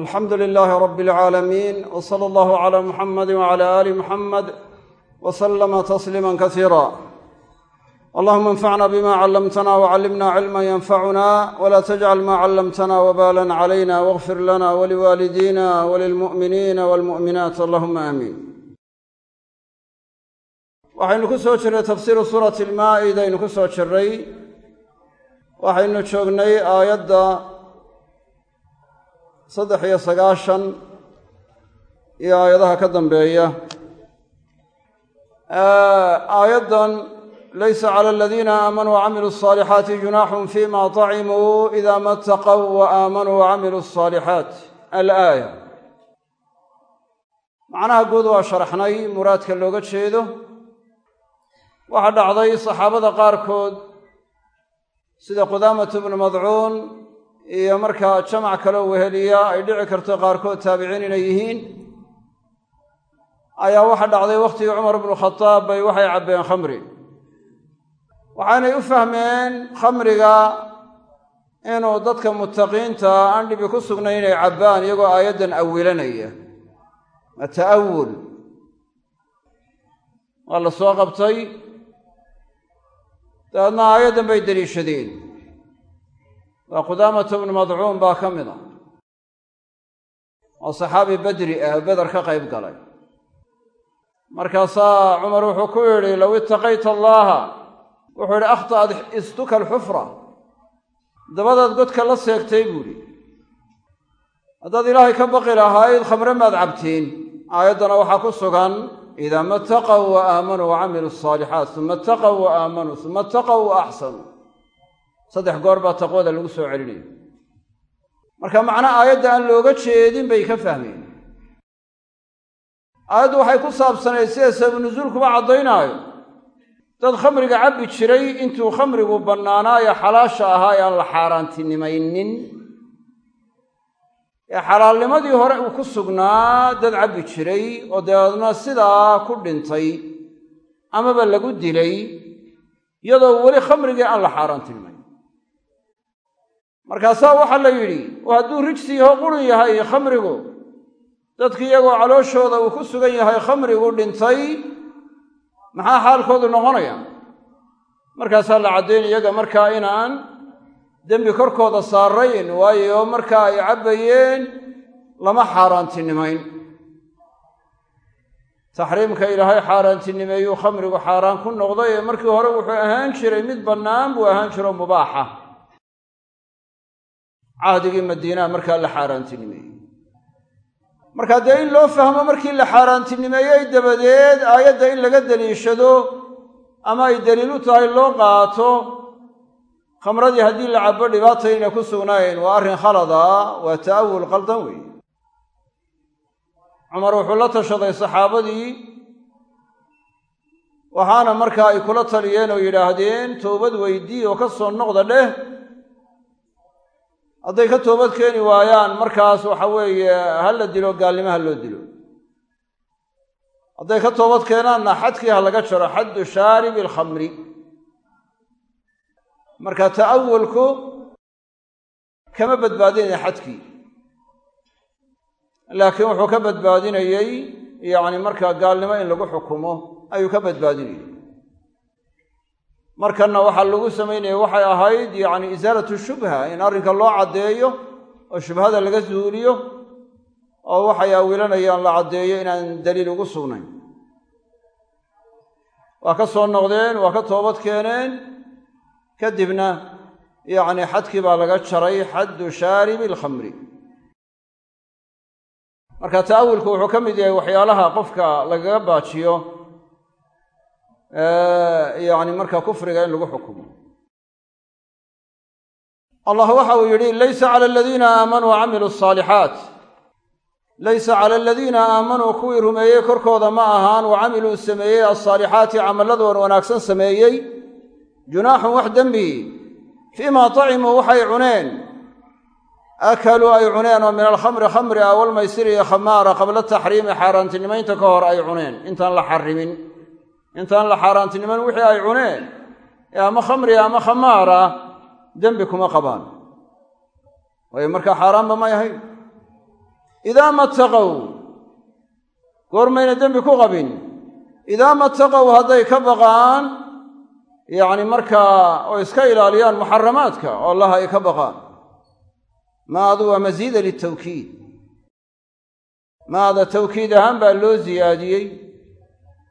alxamdu lilaahi rabi alcaalamiin w sala allahu calaa muxamadi wacala aali muxamed wa salama tasliima kasiira allahuma anfacna bima callamtana wcallimna cilma yanfacuna wla tajcal ma callamtana wbalan calayna wاغfir lana waliwaalidina walilmu'miniina walmu'minaat allahuma aamiin waxaynu ku soo jirnay tafsiiru suurati almaa'ida aynu ku soo jirray. Waxaynu joognay aayadda saddex iyo sagaashan iyo aayadaha ka dambeeya. Aayaddan laysa cala aladiina aamanuu wacamiluu asaalixaati junaaxun fima طacimuu ida ma ataqow wa aamanuu wacamiluu asaalixaat alaaya. Macnaha guud waa sharaxnay muraadka looga jeedo. Waxaa dhacday saxaabada qaarkood sida qudaamatu bnu madcuun iyo markaa jamac kaleo weheliya ay dhici karto qaarkood taabiciin inay yihiin ayaa waxa dhacday wakhtigii cumar bnu khadaab bay waxay cabbeen khamri. Waxaanay u fahmeen khamriga inuu dadka muttaqiinta aan dhibi ku sugnay inay cabbaan iyagoo aayaddan awilanaya. Waa ta'awul waa la soo qabtay. Dabeedna aayaddan bay deliishadeen waa qudaamatu bnu madcuun baa ka mid a oo saxaabi bedri ah beder ka qayb galay. Markaasaa cumar wuxuu ku yidhi low ittaqayta allaaha wuxuu yidhi akhta'ad istuka alxufra. Dabadaad godka la seegtay buuhi haddaad ilaahay ka baqi lahayd khamre maad cabtiin. Aayaddana waxaa ku sugan idaa ma ataqow wa aamanuu asaalixaat uma ataqow wa uma ataqow wa saddex goor baa taqwada lagu soo celinaya marka macna aayadda aan looga jeedin bay ka fahmeen. Aayaddu waxay ku saabsanayd sida sababu nusuulkuba caddaynaayo. Dad khamriga cabbi jiray intuu khamrigu bannaanaayo xalaasha ahaa ee aan la xaaraantinimaynin. Ee xalaalnimadii hore uu ku sugnaa dad cabbi jiray oo dabeedna sidaa ku dhintay amaba lagu dilay iyadoo weli khamrigii aan la xaaraantinimayn markaasaa waxaa la yidhi hadduu rijsi yaho qurun yahay khamrigu dadki iyagoo calooshooda uu ku sugan yahay khamrigu dhintay maxaa xaalkoodu noqonaya? Markaasaa la caddayn iyaga markaa inaan dembi korkooda saarayn waayo markaa ay cabbayeen lama xaaraantinimayn. Taxriimka ilaahay xaaraantinimeeyuu khamrigu xaaraan ku noqday ee markii hore wuxuu ahaan jiray mid bannaan buu ahaan jiro mubaaxa cahdigii madiinaha markaa la xaaraantinimeeyey. Marka dee in loo fahmo markii la xaaraantinimeeyey dabadeed aayadda in laga deliishado ama ay daliil u tahay loo qaato khamradii haddii la cabbo dhibaatayna ku sugnayn waa arrin khalada waa ta'awul qaldan weeye. Cumar wuxuu la tashaday saxaabadii waxaana markaa ay kula taliyeen oo yidhaahdeen toobad weydii oo ka soo noqda dheh hadday ka toobad keeni waayaan markaas waxa weeye ha la dilo gaalnimo ha loo dilo. Hadday ka toobad keenaanna xadkii ha laga jaro xaddu shaaribi alkhamri marka ta'awulku kama badbaadinaya xadkii. Laakiin wuxuu ka badbaadinayey yacni markaa gaalnimo in lagu xukumo ayuu ka badbaadinayay markanna waxaa lagu samaynaya waxay ahayd yacni isaalatu shubha in arrinka loo caddeeyo oo shubhada laga suuliyo oo waxay awilanayaan la caddeeyo inaan daliil ugu sugnayn. Waa ka soo noqdeen waa ka toobad keeneen kadibna yacni xadkii baa laga jaray xaddu shaaribi alkhamri. Marka ta'awulku wuxuu ka mid yahay waxyaalaha qofka lagaga baajiyo yacni marka kufriga in lagu xukumo. Allah waxa uu yidhi laysa cala aladiina aamanuu wacamiluu asaalixaat laysa cala aladiina aamanuu kuwii rumeeyey korkooda ma ahaan wa camiluu sameeyey alsaalixaati camalladoon wanaagsan sameeyey. Junaaxun wax dembi fiimaa tacimuu waxay cuneen. Akaluu ay cuneen oo min alkhamri khamri ah walmaysiri iyo khamaara qabla taxriimi xaaraantinimaynta ka hor ay cuneen. Intaan la xarimin intaan la xaaraantiniman wixii ay cuneen ee ama khamriga ama khamaara dembi kuma qabaan. Waayo markaa xaaraanba may ahayn idaa mataqow goormayna dembi ku qabin. Idaa mataqow hadday ka baqaan yacni markaa oo iska ilaaliyaan muxaramaadka oo allah ay ka baqaan. Maadu waa masiida litawkiid maada tawkiid ahaan baa loo siyaadiyey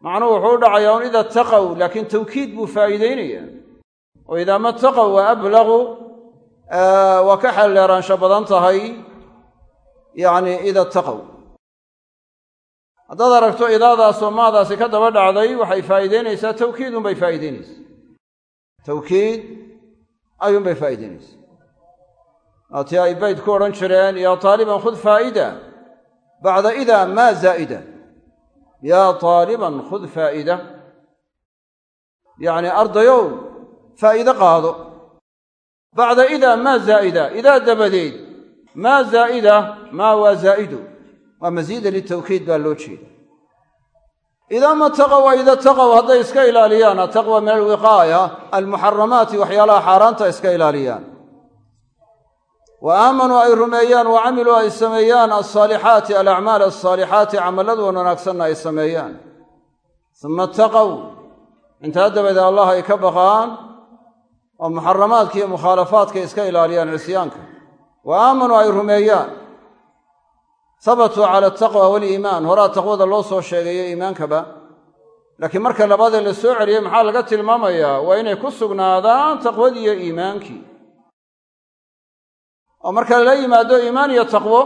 macnuhu wuxuu u dhacayaa un ida taqow laakiin tawkiid buu faa'iideynaya oo idaa mataqow waa ablaqu waa ka xeeldheeraansho badan tahay yacni ida taqow haddaad aragto idaadaasoo maadaasi ka daba dhacday waxay faa'iideynaysaa tawkiidunbay faa'iideynaysaa tawkiid ayuunbay faa'iideynaysaa waatii ay bayd ku odhan jireen yaa taaliban khud faa'ida bacda ida maa zaa'ida yaa taaliban khud faa'ida yacni ardayow faa'iide qaado bacda idaa maa zaa'ida idaa dabadeed maa zaa'ida maa waa zaa'idu waa masiida litawkiid baa loo jeeda idaa ma taqow waa ida taqow hadday iska ilaaliyaan ataqwa min alwiqaaya almuxaramaati waxyaalaha xaaraanta iska ilaaliyaan wa aamanuu ay rumeeyaan wa camiluu ay sameeyaan alsaalixaati alacmaal alsaalixaati camalladuwan wanaagsanna ay sameeyaan suma taqow intaa dabadeed allah ay ka baqaan oo muxaramaadka iyo mukhaalafaadka iska ilaaliyaan cisyaanka wa aamanuu ay rumeeyaan habatuu cala ataqwa waliimaan horaa taqwada loo soo sheegayo iimaankaba laakiin marka labaadee la soo celiyey maxaa laga tilmaamayaa waa inay ku sugnaadaan taqwadiiyo iimaankii oo marka lala yimaado iimaan iyo taqwo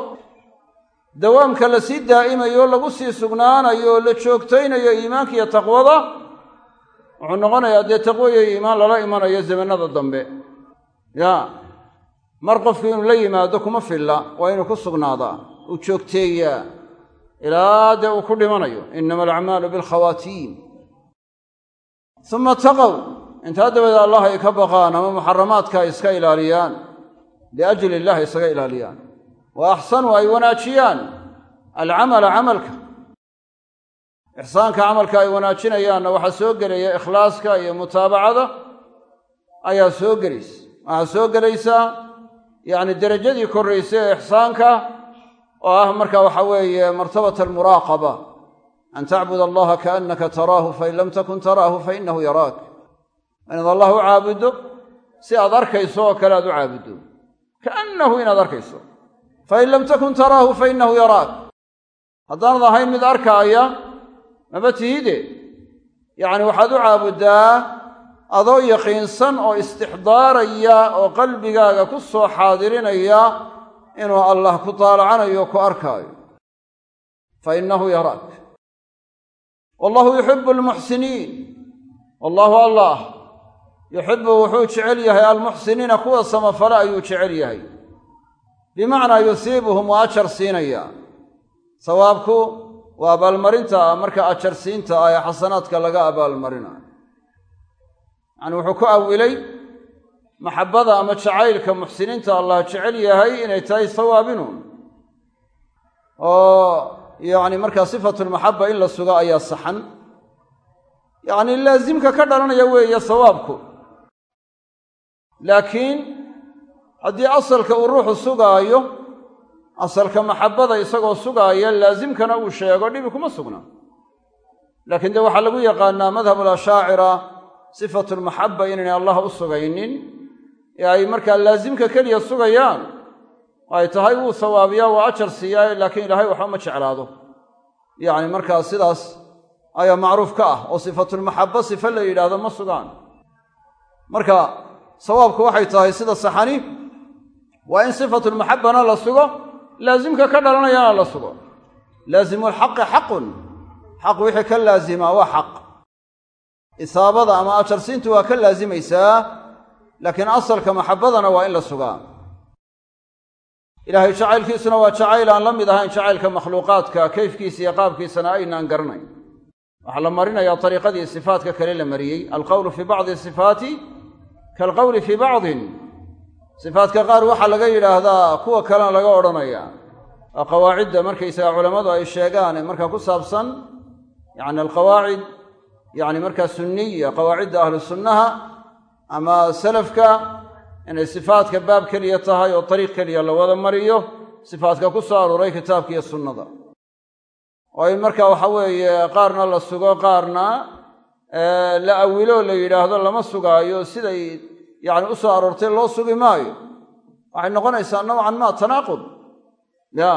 dawaamka la sii daa'imayo lagu sii sugnaanayo oo la joogtaynayo iimaanka iyo taqwada wuxuu noqonayaa dee taqwo iyo iimaan lala imanayo zamanada dambe. Ya mar qofku inuu la yimaado kuma filla waa inuu ku sugnaadaa uu joogteeyaa ilaa dee uu ku dhimanayo inama alacmaalu bilkhawaatiim suma taqow intaa dabadeed allah ay ka baqaan ama muxaramaadka ay iska ilaaliyaan liajli illahi isaga ilaaliyaan wa axsanuu ay wanaajiyaan alcamala camalka ixsaanka camalka ay wanaajinayaanna waxaa soo gelaya ikhlaaska iyo mutaabacada ayaa soo gelaysa waxaa soo gelaysaa yacni derajadii korraysa ee ixsaanka oo ah marka waxa weeye martabata almuraaqaba an tacbud allaha kaannaka taraahu fain lam takun taraahu fainahu yaraak inaad allah u caabuddo si aad arkayso oo kale aad u caabuddo kaannahu inaad arkayso fain lam takun taraahu fainahu yaraak haddaanad ahayn mid arkaaya maba tihide yacni waxaad u caabuddaa adoo yaqiinsan oo istixdaaraya oo qalbigaaga ku soo xaadirinaya inuu allah ku daalacanayo o ku arkaayo fa innahu yaraak wallahu yuxibu almuxsiniin wallaahu allah yuxibu wuxuu jecel yahay almuxsiniina kuwa samafale ayuu jecel yahay. Bimacnaa yusiibuhum waa ajar siinaya. Sawaabku waa abaalmarinta marka ajarsiinta ah ee xasanaadka laga abaalmarinayo yacni wuxuu ku awilay maxabbada ama jacaylka muxsiniinta allah jecel yahay inay tahay sawaabinun. Oo yacni markaa sifatulmaxaba in la sugo ayaa saxan. Yacni laasimka ka dhalanaya weeye sawaabku laakiin haddii asalka uu ruuxu sugaayo asalka maxabbada isagoo sugaaya laasimkana uu sheego dhibi kuma sugna. Laakiin dee waxaa lagu yaqaanaa madhab alashaacira sifatulmaxaba inaynay allah u sugaynin ee ay markaa laasimka keliya sugayaan. Ay tahay wuu sawaabiyaa waa ajar siiyaa laakiin ilaahay waxba ma jeclaado. Yacni markaa sidaas ayaa macruuf ka ah oo sifatulmaxaba sifa la yidhaahdo ma sugaan. Marka sawaabku waxay tahay sida saxani waa in sifatulmaxabana la sugo laasimka ka dhalanayana la sugo. Laasimulxaqi xaqun xaq wixii ka laasimaa waa xaq. Isaabada ama ajarsiintu waa ka laasimaysaa laakiin asalka maxabadana waa in la sugaa. Ilaahay jacaylkiisuna waa jacayl aan la mid ahayn jacaylka makhluuqaadka kayfkiisa iyo qaabkiisana aynaan garanayn. Waxaa la marinayaa ariiqadii sifaatka kale la mariyey alqowlu fii bacdi sifaati kaalqowli fii bacdin. Sifaatka qaar waxaa laga yidhaahdaa kuwa kalena laga odhanaya. Waa qawaacidda markaysaga culammadu ay sheegaan ee markaa ku saabsan yacni alqawaacid yacni markaa sunniya qawaacidda ahlu sunnaha ama salafka inay sifaatka baab keliya tahay oo ariiq keliya la wada mariyo sifaadka ku soo arooray kitaabka iyo sunnada. Oo in marka waxa weeye qaarna la sugo qaarna la awilo la yidhaahdo lama sugaayo siday yacni u soo aroortay loo sugi maayo. Waxay noqonaysaa nowcan ma tanaaqud. Ya.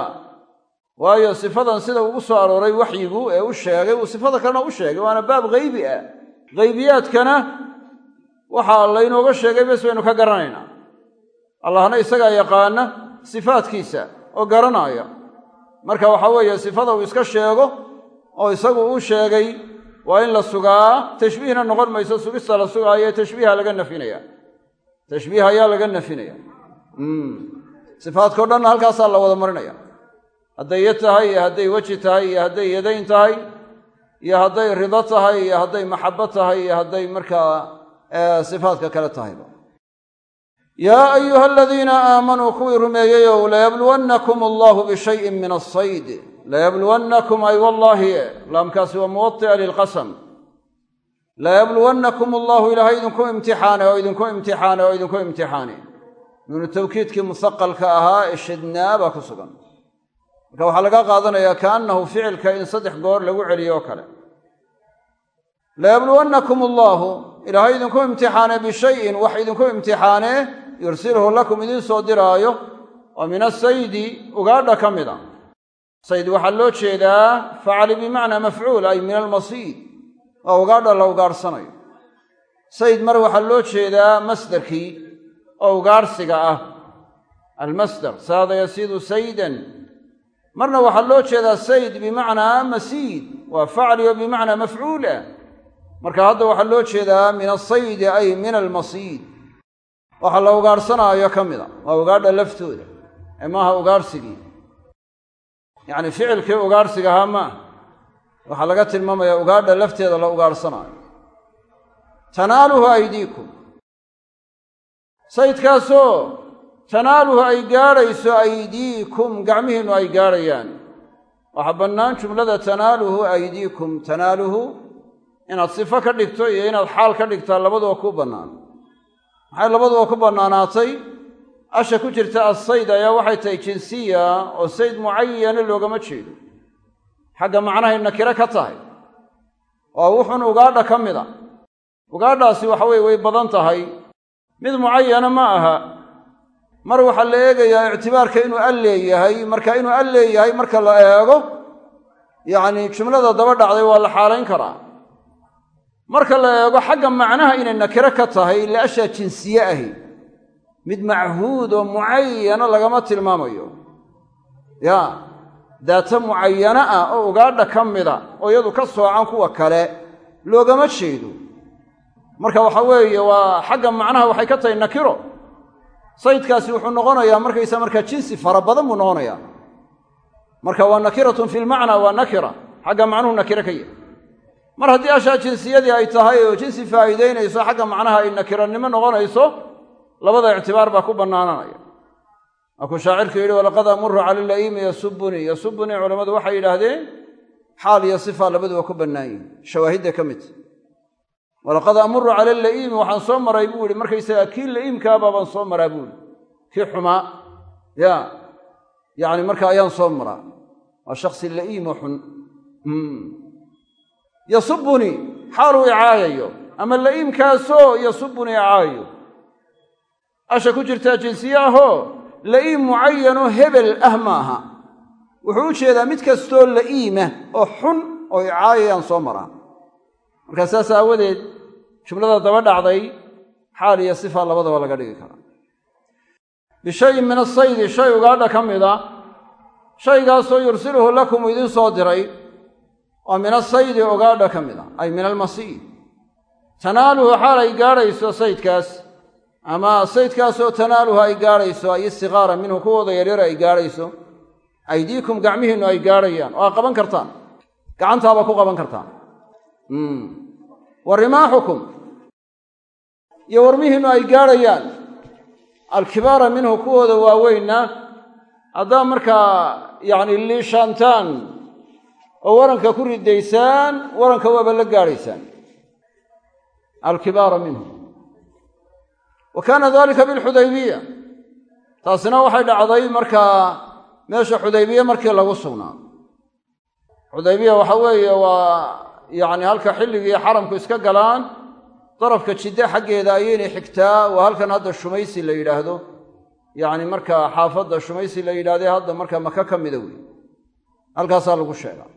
Waayo sifadan sida ugu soo arooray waxyigu ee u sheegay uu sifada kalena u sheegay waana baab haybi ah. Haybiyaadkana waxaa laynooga sheegay bes baynu ka garanaynaa. Allahna isagaa yaqaana sifaadkiisa oo garanaya marka waxa weeye sifada uu iska sheego oo isagu uu sheegay waa in la sugaa tashbiihna noqon mayso sugista la sugaayo tashbiiha laga nafinaya. Tashbiih ayaa laga nafinaya. Sifaadkao dhanna halkaasaa la wada marinaya. Hadday yad tahay iyo hadday weji tahay iyo hadday yadayn tahay iyo hadday rido tahay iyo hadday maxabo tahay iyo hadday markaa sifaadka kale tahayba yaa ayuha aladiina aamanuu kuwii rumeeyeyow layabluwannakum allahu bishayin min asayd layabluwannakum ay wallaahi laamkaasi waa muwaطi'a lilqasam layabluwannakum allahu ilaahay idinku imtixaane oo idinku imtixaane oo idinku imtixaane nuunu tawkiidkii musaqalka ahaa ee shidnaa baa ku sugan marka waxaa laga qaadanayaa kaannahu ficilka in saddex goor lagu celiyo oo kale layabluwannakum allaahu ilaahay idinku imtixaane bishayin wax idinku imtixaane yursilhu lakum idiin soo diraayo oo min asaydi ugaadha ka mid a sayd waxaa loo jeedaa facali bimacnaa mafcuul ay min almasiid waa ugaadha la ugaadhsanayo. Sayd mar waxaa loo jeedaa masdarkii oo ugaadhsiga ah. Almasdar saada yasiidu saydan. Marna waxaa loo jeedaa sayd bimacnaa masiid waa facli oo bimacnaa mafcuula marka hadda waxaa loo jeedaa min asaydi ay min almasiid. Waxa la ugaadhsanaayo ka mida waa ugaadha laftooda ee maaha ugaadhsigii yacni ficilkii ugaadhsiga ahaa maaha waxaa laga tilmaamayaa ugaadha lafteeda la ugaadhsanaayo tanaaluhu aydiikum. Saydkaasoo tanaaluhu ay gaadhayso aydiikum gacmihiinnu ay gaadhayaan. Waxaa bannaan jumlada tanaaluhu aydiikum. Tanaaluhu inaad sifo ka dhigto iyo inaad xaal ka dhigtaa labaduba ku bannaan. Maxay labaduba ku bannaanaatay asha ku jirta assayd ayaa waxay tahay jinsiya oo sayd mucayana loogama jeedo. Xagga macnahay nakiro ka tahay. Oo wuxun ugaadha ka mid a ugaadhaasi waxa weye way badan tahay. Mid mucayana ma aha. Mar waxaa la eegayaa ictibaarka inuu al leeyahay marka inuu al leeyahay marka la eego yacni jumlada daba dhacday waa la xaalayn karaa. Marka la eego xagga macnaha inay nakiro ka tahay ila ashaa jinsiye ahi mid machuud oo mucayana lagama tilmaamayo. Ya daata mucayana ah oo ugaadha ka mida oo iyadu ka soocan kuwa kale loogama jeedo. Marka waxa weeye waa xagga macnaha waxay ka tahay nakiro. Saydkaasi wuxuu noqonayaa markaysa markaa jinsi fara badan buu noqonayaa. Marka waa nakiratun fi lmacnaa waa nakira xagga macnuhu nakiro ka yahay mar haddii ashaa jinsiyadii ay tahay oo jinsi faa'iidaynayso xagga macnaha ay nakiranimo noqonayso labada ictibaar baa ku bannaananaya. Markuu shaacirku yidhi walaqad amuru cala la'iimi yasubunii yasubunii culammadu waxay yidhaahdeen xaal iyo sifa labaduba ku bannaan shawaahidda ka midta walaqad amuru cala la'iimi waxaan soo maray buu yihi markaysagaa kii la'iimkaabaa baan soo maraa buuhi kii xumaa? Ya yacni marka ayaan soo maraa. Waa shaksi la'iimo xun. Yasubunii xaaluu icaayayo. Ama la'iimkaasoo yasubunii icaayayo asha ku jirtaa jinsiye ahoo la'iim mucayanoo hebel ah maaha. Wuxuu u jeedaa mid kastoo la'iimah oo xun oo icaayayaan soo maraa. Markaa saas aawadeed jumlada daba dhacday xaal iyo sifa labadaba laga dhigi karaa. Bishayin min asaydi shay ugaadha ka mida shaygaasoo yursiluhu lakum idiin soo diray oo min asaydi ugaadha ka mid a ay min almasiid tanaaluhu xaal ay gaadhayso saydkaas ama saydkaasoo tanaaluhu ay gaadhayso ay istiqaara minhu kuwooda yaryar ay gaadhayso aydiikum gacmihiinnu ay gaadhayaan oo aad qaban kartaan. Gacantaaba ku qaban kartaan. Wa rimaaxukum. Iyo warmihiinnu ay gaadhayaan alkibaara minhu kuwooda waaweynna haddaad markaa yacni liishaantaan oo waranka ku ridaysaan waranka waaba la gaadhaysaan alkibaara minhu wa kaana dalika bilxudaybiya taasina waxay dhacday markaa meesha xudaybiye markii lagu sugnaa. Xudaybiya waxa weeye waa yacni halka xilligii xaramku iska galaan darafka jidde xaggeeda ayaynay xigtaa waa halkan hadda shumaysi la yidhaahdo. Yacni markaa xaafadda shumaysi la yidhahdee hadda markaa maka ka mida wey halkaasaa lagu sheegaa.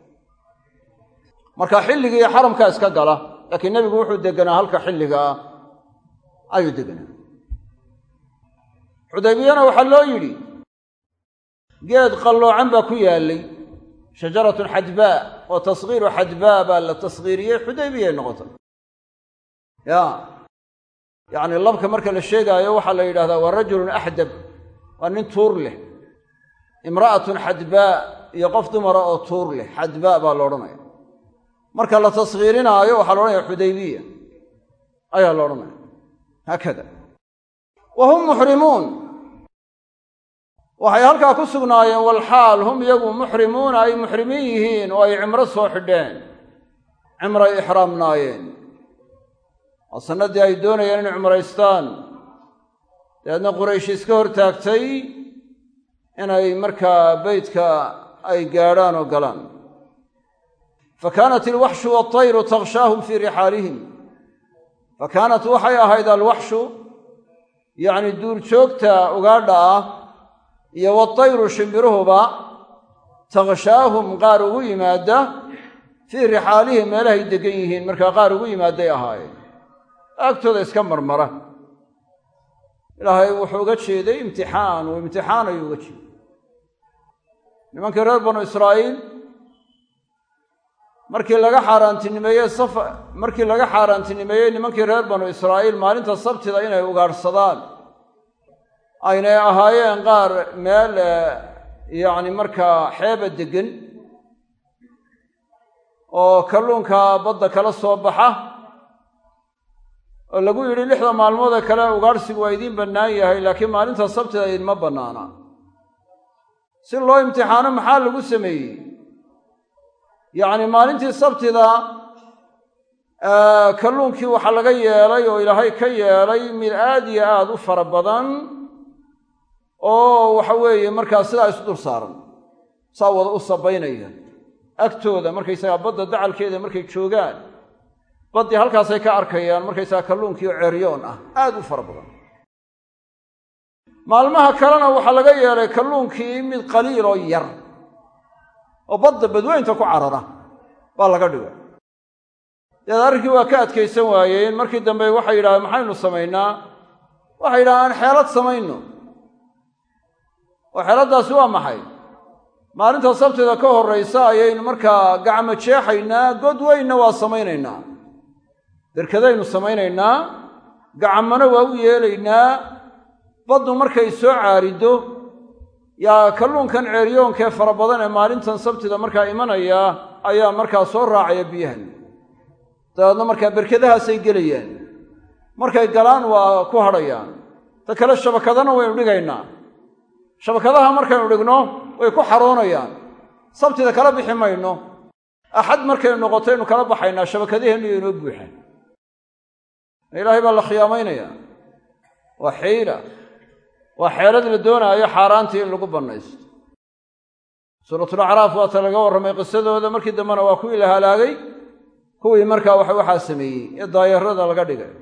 Marka xilligii xaramkaa iska gala laakiin nebigu wuxuu deganaa halka xilligaa ayuu deganaa xudaybiyana waxaa loo yidhi geed qalloocan baa ku yaallay shajaratun xadbaa oo tasgiiru xadbaa baa la tasgiiriyey xudaybiyay noqotay. Ya yacni labka marka la sheegaayo waxaa la yidhahdaa waa rajulun axdab waa nin tuur leh imra'atun xadbaa iyo qof dumara oo tuur leh xadbaa baa la odhanaya. Marka la tasgiirinaayo waxaa la odhanaya xudaybiya ayaa la odhanaya. Haakada. Wa hum muxrimuun waxay halkaa ku sugnaayeen walxaal hum iyagu muxrimuuna ay muxrimiin yihiin oo ay cimro soo xidheen. Cimray ixraamnaayeen waa sannaddii ay doonayeen inay cumraystaan. Dabeedna quraysh iska hor taagtay inay markaa beytka ay gaadhaan oo galaan. Fa kaanat alwaxshu waatayru takhshaahum fii rixaalihim. Fa kaanat waxay ahayd alwaxshu yacni duurjoogta ugaadha ah iyo watayru shimbiruhuba takhshaahum qaar ugu yimaada fii rixaalihim meelahay degan yihiin markaa qaar ugu yimaadday ahaayeen. Agtooda iska marmara. Ilaahay wuxuu uga jeeday imtixaan uu imtixaan ayuu uga jeeday. Nimankii reer banu israa'iil markii laga xaaraantinimeeyey saf markii laga xaaraantinimeeyey nimankii reer banu israa'iil maalinta sabtida inay ugaadhsadaan aynay ahaayeen qaar meel yacni markaa xeeba deggan oo kalluunka badda kala soo baxa oo lagu yidhi lixda maalmood ee kale ugaadhsigu waa idiin bannaan yahay laakiin maalinta sabtida idinma bannaana. Si loo imtixaano maxaa lagu sameeyey? Yacni maalintii sabtida kalluunkii waxaa laga yeelay oo ilaahay ka yeelay mid aad iyo aad u fara badan oo waxa weeye markaa sidaa isu dul saaran. Saa wada u sabaynaya agtooda markaysagaa badda dacalkeeda markay joogaan baddii halkaasay ka arkayaan markaysagaa kalluunkii oo ceryoon ah aad u fara badan. Maalmaha kalena waxaa laga yeelay kalluunkii mid qaliil oo yar oo badda badweynta ku carara baa laga dhigay. Deed arrinkii waa ka adkaysan waayeen. Markii dambe waxay yidhahdeen maxaynu samaynaa? Waxay yidhahdeen xeelad samayno oo xeeladdaasi waa maxay? Maalinta sabtida ka horraysa ayaynu markaa gacmo jeexaynaa god weynna waa samaynaynaa. Berkadaynu samaynaynaa gacmona waa u yeelaynaa. Baddu markay soo caariddo yaa kalluunkan ceeryoonkee fara badan ee maalintan sabtida markaa imanaya ayaa markaa soo raacaya biyahan. Dabeedna markaa berkadahaasay gelayaan. Markay galaan waa ku hadhayaan. Ta kale shabakadana waynu dhigaynaa shabakadaha markaynu dhigno way ku xaroonayaan sabtida kala bixi mayno. Axad markaynu noqotaynu kala baxaynaa shabakadaheennu iyo inoo buuxaan. Ilaahay baa la khiyaamaynayaa waa xiila waa xeelad la doonaayo xaaraantii in lagu bannaysto. Suuratulacraaf waata laga warramay qisadooda. Markii dambena waa kuwii la halaagay kuwii markaa wax waxaa sameeyey ee daayarada laga dhigay.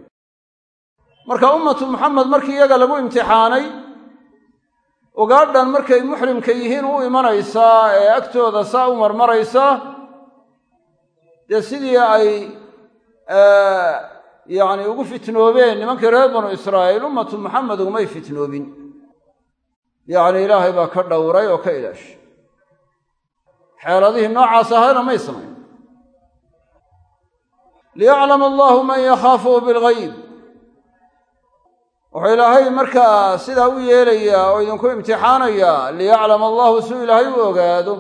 Marka ummatu muxamed markii iyaga lagu imtixaanay ugaadhan markay muxrimka yihiin u imanaysaa ee agtooda saa u marmaraysa dee sidii ay yacni ugu fitnoobeen nimankii reer banu israa'iil ummatu muxamed ugumay fitnoobin. Yacni ilaahay baa ka dhowray oo ka ilaashay. Xeeladihii noocaas ahayna may samayn. Liyaclama allahu man yakhaafuhu bilgayb wuxuu ilaahay markaa sidaa u yeelayaa oo idinku imtixaanayaa liyaclama allahu suu ilaahay u ogaado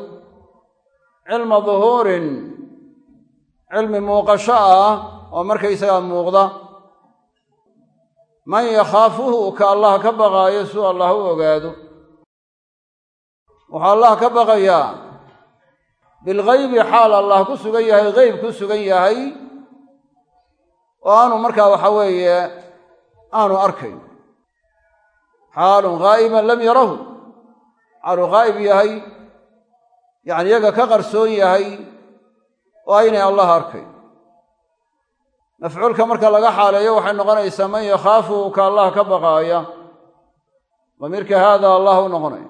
cilma duhuurin cilmi muuqasho ah oo markaysagaa muuqda. Man yakhaafuhu ka allah ka baqaayo suu allah u ogaado. Wuxuu allah ka baqayaa bilgaybi xaal allah ku sugan yahay geyb ku sugan yahay. Oo aanu markaa waxa weeye aanu arkayn xaalun ghaa'iban lam yarahu. Xaaluu qaa'ib yahay yacni iyaga ka qarsoon yahay oo aynay allah arkay mafcuulka marka laga xaaleeyo waxay noqonaysaa man yakhaafu ka allah ka baqaaya. Damiirka haada allah u noqonaya.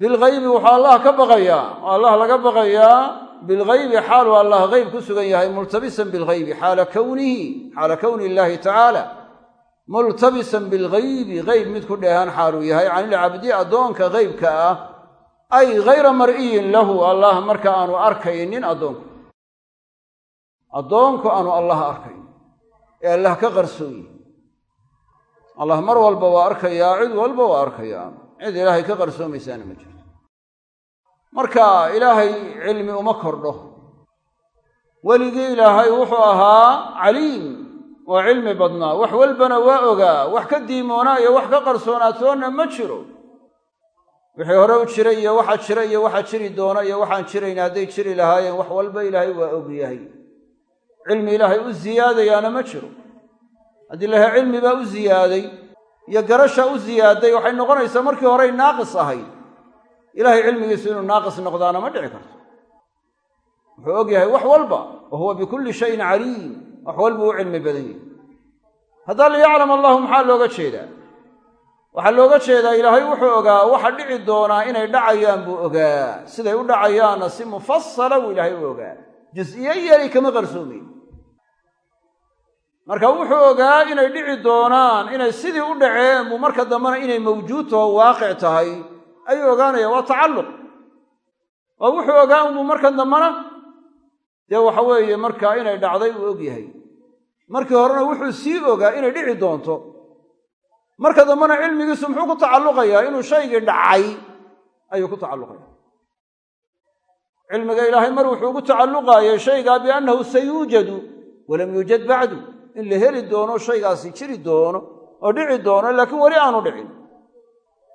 Bilghaybi wuxuu allah ka baqayaa oo allah laga baqayaa bilghaybi xaaluu allah geyb ku sugan yahay multabisan bilghaybi xaala kownihi xaala kowni illaahi tacaala multabisan bilghaybi geyb mid ku dheehan xaaluu yahay. Can ilcabdi addoonka geybka ah ay hayra mar'iyin lahu allah marka aanu arkaynin addoonku. Addoonku aanu allah arkayn ee allah ka qarsooye allah mar walba waa arkayaa cid walba waa arkayaa. Cid ilaahay ka qarsoomaysaana ma jirto marka ilaahay cilmi uma kordho. Weligii ilaahay wuxuu ahaa caliim oo cilmi badnaa. Wax walbana waa ogaa wax ka diimoonaa iyo wax ka qarsoonaatoonna ma jiro. Wixii hore u jiray iyo waxa jira iyo waxa jiri doona iyo waxaan jirayn hadday jiri lahaayeen wax walba ilaahay waa ogyahay cilmi ilaahay u siyaadayaana ma jiro. Haddii laha cilmi baa u ziyaaday iyo garasha u ziyaaday waxay noqonaysaa markii horey naaqis ahayd ilaahay cilmigiisu inuu naaqis noqdaana ma dhici karto. Wuxuu og yahay wax walba wa huwa bikulli shayin caliim wax walba u cilmi badan yahy haddaa liyaclam allahu maxaa looga jeedaa? Waxaa looga jeedaa ilaahay wuxuu ogaa waxa dhici doonaa inay dhacayaan buu ogaa. Siday u dhacayaanna si mufasala buu ilaahay u ogaa. Jus-iyo yari kama qarsoomayn marka wuxuu ogaa inay dhici doonaan inay sidii u dhaceen buu marka dambena inay mawjuud taho waaqic tahay ayuu ogaanaya waa tacalluq. Oo wuxuu ogaa unbuu marka dambena dee waxa weeye markaa inay dhacday uu og yahay. Markii horena wuxuu sii ogaa inay dhici doonto. Marka dambena cilmigiisu muxuu ku tacalluqayaa inuu shaygii dhacay ayuu ku tacalluqaya cilmiga ilaahay mar wuxuu ugu tacalluqaayay shaygaa biannahu sayuujadu walam yuujad bacdu. In la heli doono shaygaasi jiri doono oo dhici doono laakiin weli aanu dhicin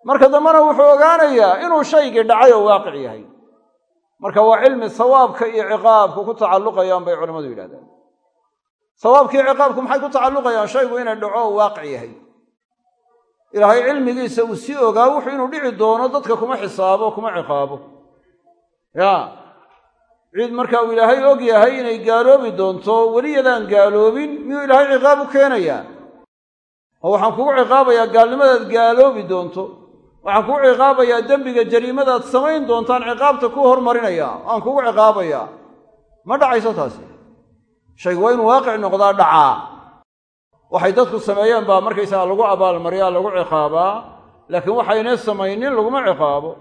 marka dambena wuxuu ogaanayaa inuu shaygii dhacay oo waaqic yahay. Marka waa cilmi sawaabka iyo ciqaabku ku tacalluqayaan bay culammadu yidhahdaan sawaabkii ciqaabku maxay ku tacalluqayaan? Shaygu inay dhaco oo waaqic yahay. Ilaahay cilmigiisa uu sii ogaa wuxuu inuu dhici doono dadka kuma xisaabo kuma ciqaabo. Ya cid marka uu ilaahay og yahay inay gaaloobi doonto weliyadaan gaaloobin miyuu ilaahay ciqaab u keenayaa? Oo waxaan kugu ciqaabayaa gaalnimadaad gaaloobi doonto waxaan kugu ciqaabayaa dembiga jariimadaad samayn doontaan ciqaabta ku hormarinaya aan kugu ciqaabayaa. Ma dhacayso taasi? Shaygu waa inuu waaqic noqdaa dhacaa. Waxay dadku sameeyeen baa markaysaga lagu abaalmaryaa lagu ciqaabaa. Laakiin waxaynay samaynin laguma ciqaabo.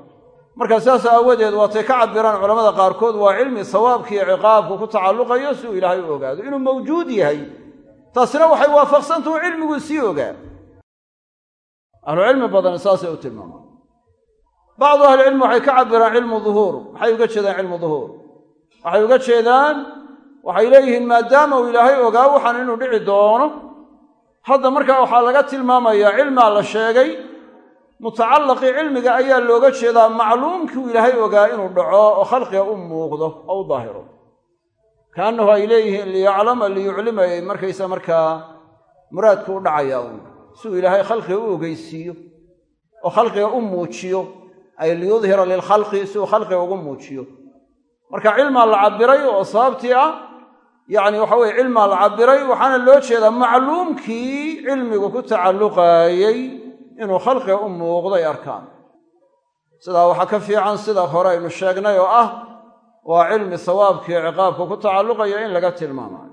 Markaa saas aawadeed waatay ka cabiraan culamada qaarkood waa cilmi sawaabkiiyo ciqaabku ku tacalluqayo si uu ilaahay u ogaado inuu mawjuud yahay. Taasina waxay waafaqsantahu cilmiguu sii ogaa ahlucilmi badan saasay u tilmaamaan. Bacdu ahlicilmi waxay ka cabiraan cilmu duhuur maxay uga jeedaan cilmu duhuur? Waxay uga jeedaan waxay leeyihiin maadaama uu ilaahay ogaa waxaan inuu dhici doono hadda markaa waxaa laga tilmaamayaa cilmaa la sheegay mutacallaqii cilmiga ayaa looga jeedaa macluumkii uu ilaahay ogaa inuu dhaco oo khalqiga u muuqdo oo u daahiro. Kaannahu ay leeyihiin liyaclama liyuclimayay markaysa markaa muraadku u dhacaya uun si uu ilaahay khalqiga u ogeysiiyo oo khalqiga u muujiyo ay liyudhira lilkhalqi si uu khalqiga ugu muujiyo. Marka cilmaa la cabiray oo sababtii ah yacni waxa weye cilmaa la cabiray waxaana loo jeedaa macluumkii cilmigu ku tacalluqaayey inuu khalqiga u muuqdo ay arkaan. Sidaa waxaa ka fiican sida hore aynu sheegnay oo ah waa cilmi sawaabkiiyo ciqaabka ku tacalluqaya in laga tilmaamayo.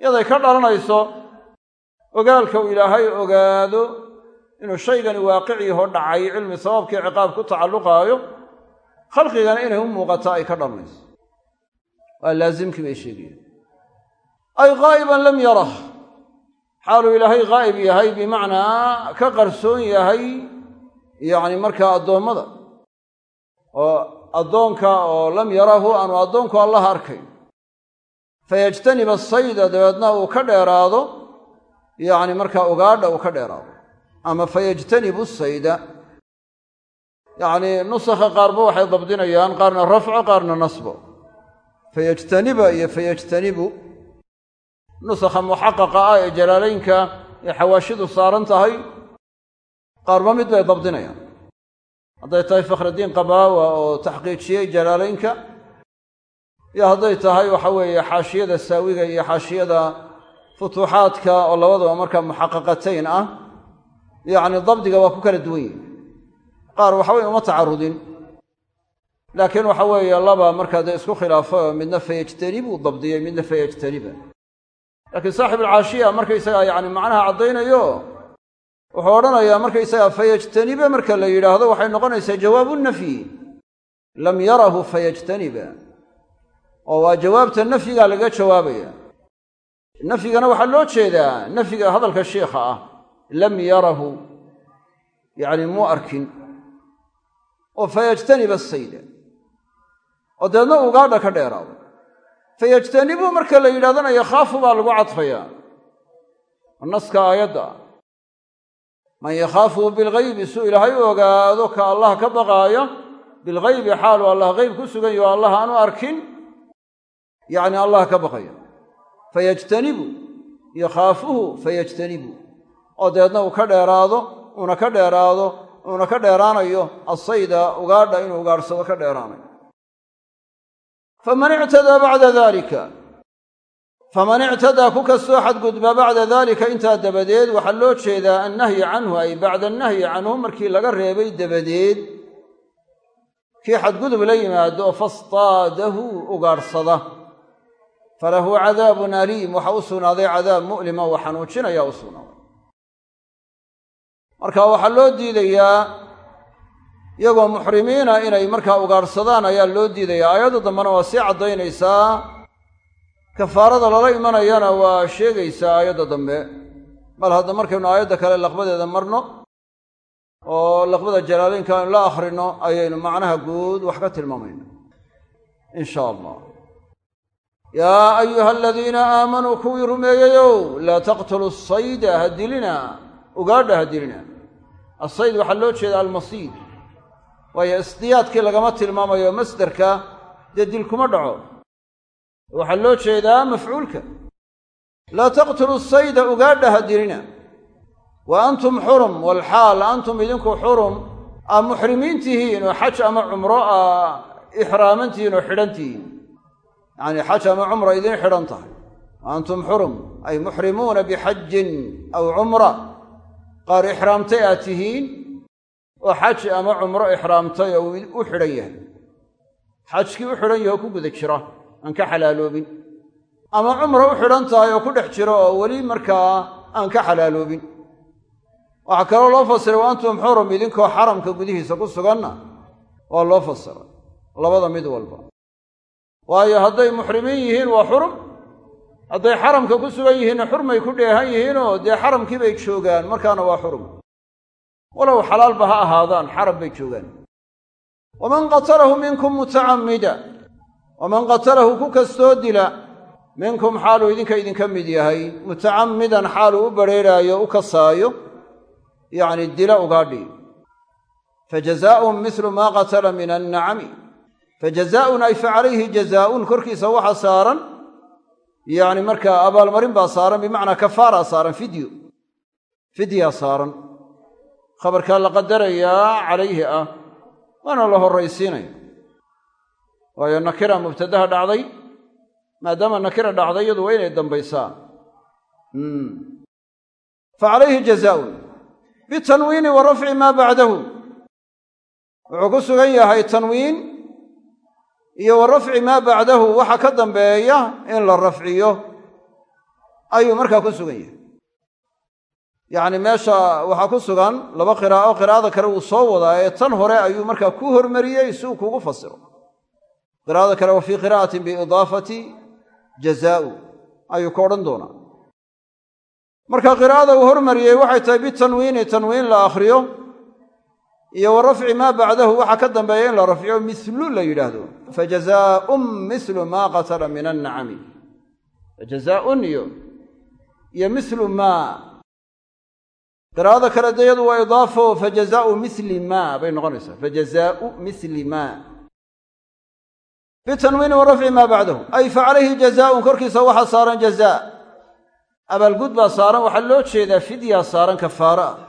Yaday ka dhalanayso ogaalka uu ilaahay ogaado inuu shaygani waaqic yaho dhacay cilmi sawaabkiiyo ciqaab ku tacalluqaayo khalqigana inay u muuqato ay ka dhalanayso waa laasimkii bay sheegayeen ay qaa'iban lam yarah xaaluu ilaahay qaa'ib yahay bimacnaa ka qarsoon yahay yacni markaa addoommada oo addoonka oo lam yarahu aanu addoonku allah arkayn fayajtaniba sayda dabeedna uu ka dheeraado yacni markaa ugaadha uu ka dheeraado. Ama fayajtanibu sayda. Yacnii nusakha qaarba waxay dabdinayaan qaarna rafco qaarna nasbo. Fayajtaniba iyo fayajtanibu nusakha muxaqaqa ah ee jalaalaynka ee xawaashidu saaran tahay qaarba mid bay dabdinayaan. Hadday tahay fakhraddiin qabaawa oo taxqiijiyey jalaalaynka iyo hadday tahay waxa weeye xaashiyada saawiga iyo xaashiyada futuuxaadka oo labadaba markaa muxaqaqatayn ah yacni dabdiga waa ku kala duwan yihiin qaar waxa weye uma tacarudin laakiin waxa weeye laba markaa dee isku khilaafay oo midna fayajtanibuu dabdiyey midna fayajtaniba laakiin saaxib alcaashiya markaysagaa yacni macnaha caddaynayo wuxuu odhanayaa markaysagaa fayajtaniba marka la yidhaahdo waxay noqonaysaa jawaabu nafyi. Lam yarahu fayajtaniba oo waa jawaabta nafyigaa laga jawaabaya nafyigana waxaa loo jeedaa nafyiga hadalka shiikha ah lam yarahu yacni muu arkin oo fayajtaniba sayda oo deedna ugaadha ka dheeraado fayajtanibuu marka la yidhahdana yakhaafu baa lagu cadfayaa. Naska aayadda man yakhaafu bilghaybi suu ilaahay u ogaado ka allah ka baqaaya bilghaybi xaalu allah geyb ku sugan yaho allah aanu arkin yacni allah ka baqaya fayajtanibu yakhaafuhu fayajtanibu. Oo deedna uu ka dheeraado uuna ka dheeraado uuna ka dheeraanayo asayda ugaadha inuu ugaadhsado ka dheeraanayo. Faman ictadaa bacda dalika faman ictadaa ku kastoo xadgudba bacda dalika intaa dabadeed waxaa loo jeedaa annahyi canhu ay bacda annahyi canhu markii laga reebay dabadeed kii xadgudub la yimaado fastaadahu ugaadhsada falahu cadaabun aliim. Waxa u sugnaaday cadaab mu'lima oo xanuujinaya u sugnaaday. Marka waxaa loo diidayaa iyagoo muxrimiina inay markaa ugaadhsadaan ayaa loo diidayaa. Aayadda dambena waa sii caddaynaysaa kafaarada lala imanayana waa sheegaysaa aayadda dambe. Bal hadda markaynu aayadda kale laqbadeeda marno oo laqbada jalaalaynka aynu la akhrino ayaynu macnaha guud wax ka tilmaamayna in sha allah yaa ayuha aladiina aamanuu kuwii rumeeyeyow laa taqtuluu sayda ha dilina. Ugaadha ha dilina. Asayd waxaa loo jeeda almasiid. Waayo isdiyaadkii lagama tilmaamayo masderka dee dil kuma dhaco. Waxaa loo jeedaa mafcuulka. Laa taqtuluu sayda ugaadha ha dilina. Wa antum xurum walxaal antum idinku xurum aa muxrimiin tihiin oo xaj ama cumro aa ixraaman tihiin oo xidhan tihiin yacnii xaj ama cumra idin xidhan tahay. Antum xurum ay muxrimuuna bixajin aw cumra. Qaar ixraamtay aad tihiin oo xaj ama cumro ixraamtay oo u xidhan yahay. Xajkii u xidhan yahay oo ku guda jira aan ka xalaaloobin. Ama cumro u xidhan tahay oo ku dhex jiro oo weli markaa aan ka xalaaloobin. Waxaa kaloo loo fasiray wa xurum idinkoo xaramka gudihiisa ku suganna? Waa loo fasiray labada mid walba waayo hadday muxrimiin yihiin waa xurum. Hadday xaramka ku sugan yihiinna xurmay ku dheehan yihiinoo dee xaramkii bay joogaan markaana waa xurum. Walow xalaalba ha ahaadaan xaram bay joogaan. Waman qatalahu minkum mutacamida. Waman qatalahu ku kastoo dila minkum xaaluu idinka idinka mid yahay. Mutacammidan xaaluu u badrheeraayo u kasaayo yacni dila ugaadhi. Fajazaa'un mislu maa qatala min annacami fajazaa'un ay fa calayhi jazaa'un korkiisa waxa saaran yacni markaa abaalmarin baa saaran bimacnaa kafaaraa saaran fidyo fidyaa saaran khabarkaa la qadarayaa calayhi ah waana la horraysiinaya waayo nakira mubtadaha dhacday maadaama nakira dhacday iyadu waa inay dambaysaa fa calayhi jazaa'un bitanwiini wa rafci maa bacdahu wuxuu ku sugan yahay tanwiin iyo wa rafci maa bacdahu waxa ka dambeeya in la rafciyo. Ayuu markaa ku sugan yahay. Yacni meesha waxaa ku sugan laba qiraa'o qiraa'ada kale wuu soo wadaa ee tan hore ayuu markaa ku hormariyey si uu kugu fasiro. Qiraa'ada kale wa fii qiraa'atin biidaafati jazaa'u ayuu ka odhan doonaa. Marka qiraa'ada uu hormariyey waxay tahay bitanwiini tanwiin la akhriyo iyo wa rafci maa bacdahu waxaa ka dambeeya in la rafciyo mislu la yidhaahdo. Fajazaa'un mislu maa qatala min annacami. Fajazaa'un iyo iyo mislu maa qiraa'ada kale de iyadu waa idaafo fajazaa'u misli maa bay noqonaysaa. Fajazaa'u misli maa bitanwiini wa rafci maa bacdahu. Ay fa calayhi jazaa'un korkiisa waxaa saaran jazaa abaalgud baa saaran waxaa loo jeedaa fidyaa saaran kafaaro ah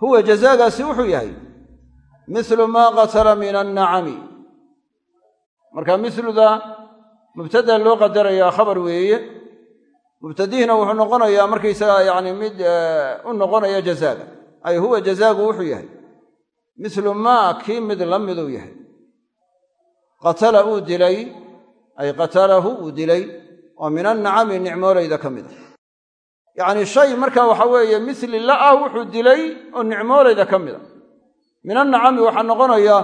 huwa jazaagaasi wuxuu yahay mithlu maa qatala min annacami marka miluda mubtada loo qadarayaa khabar weeye mubtadihina wuxuu noqonayaa markaysaga yani mid u noqonaya jazaaga. Ay huwa jazaagu wuxuu yahay mithlu maa kii mid la miduu yahay. Qatala uu dilay ay qatalahu uu dilay oo min annacami nicmoolayda ka mid a yacni shay marka waxa weeye mithli la ah wuxuu dilay oo nicmoolayda ka mid a. Min annacami waxaa noqonaya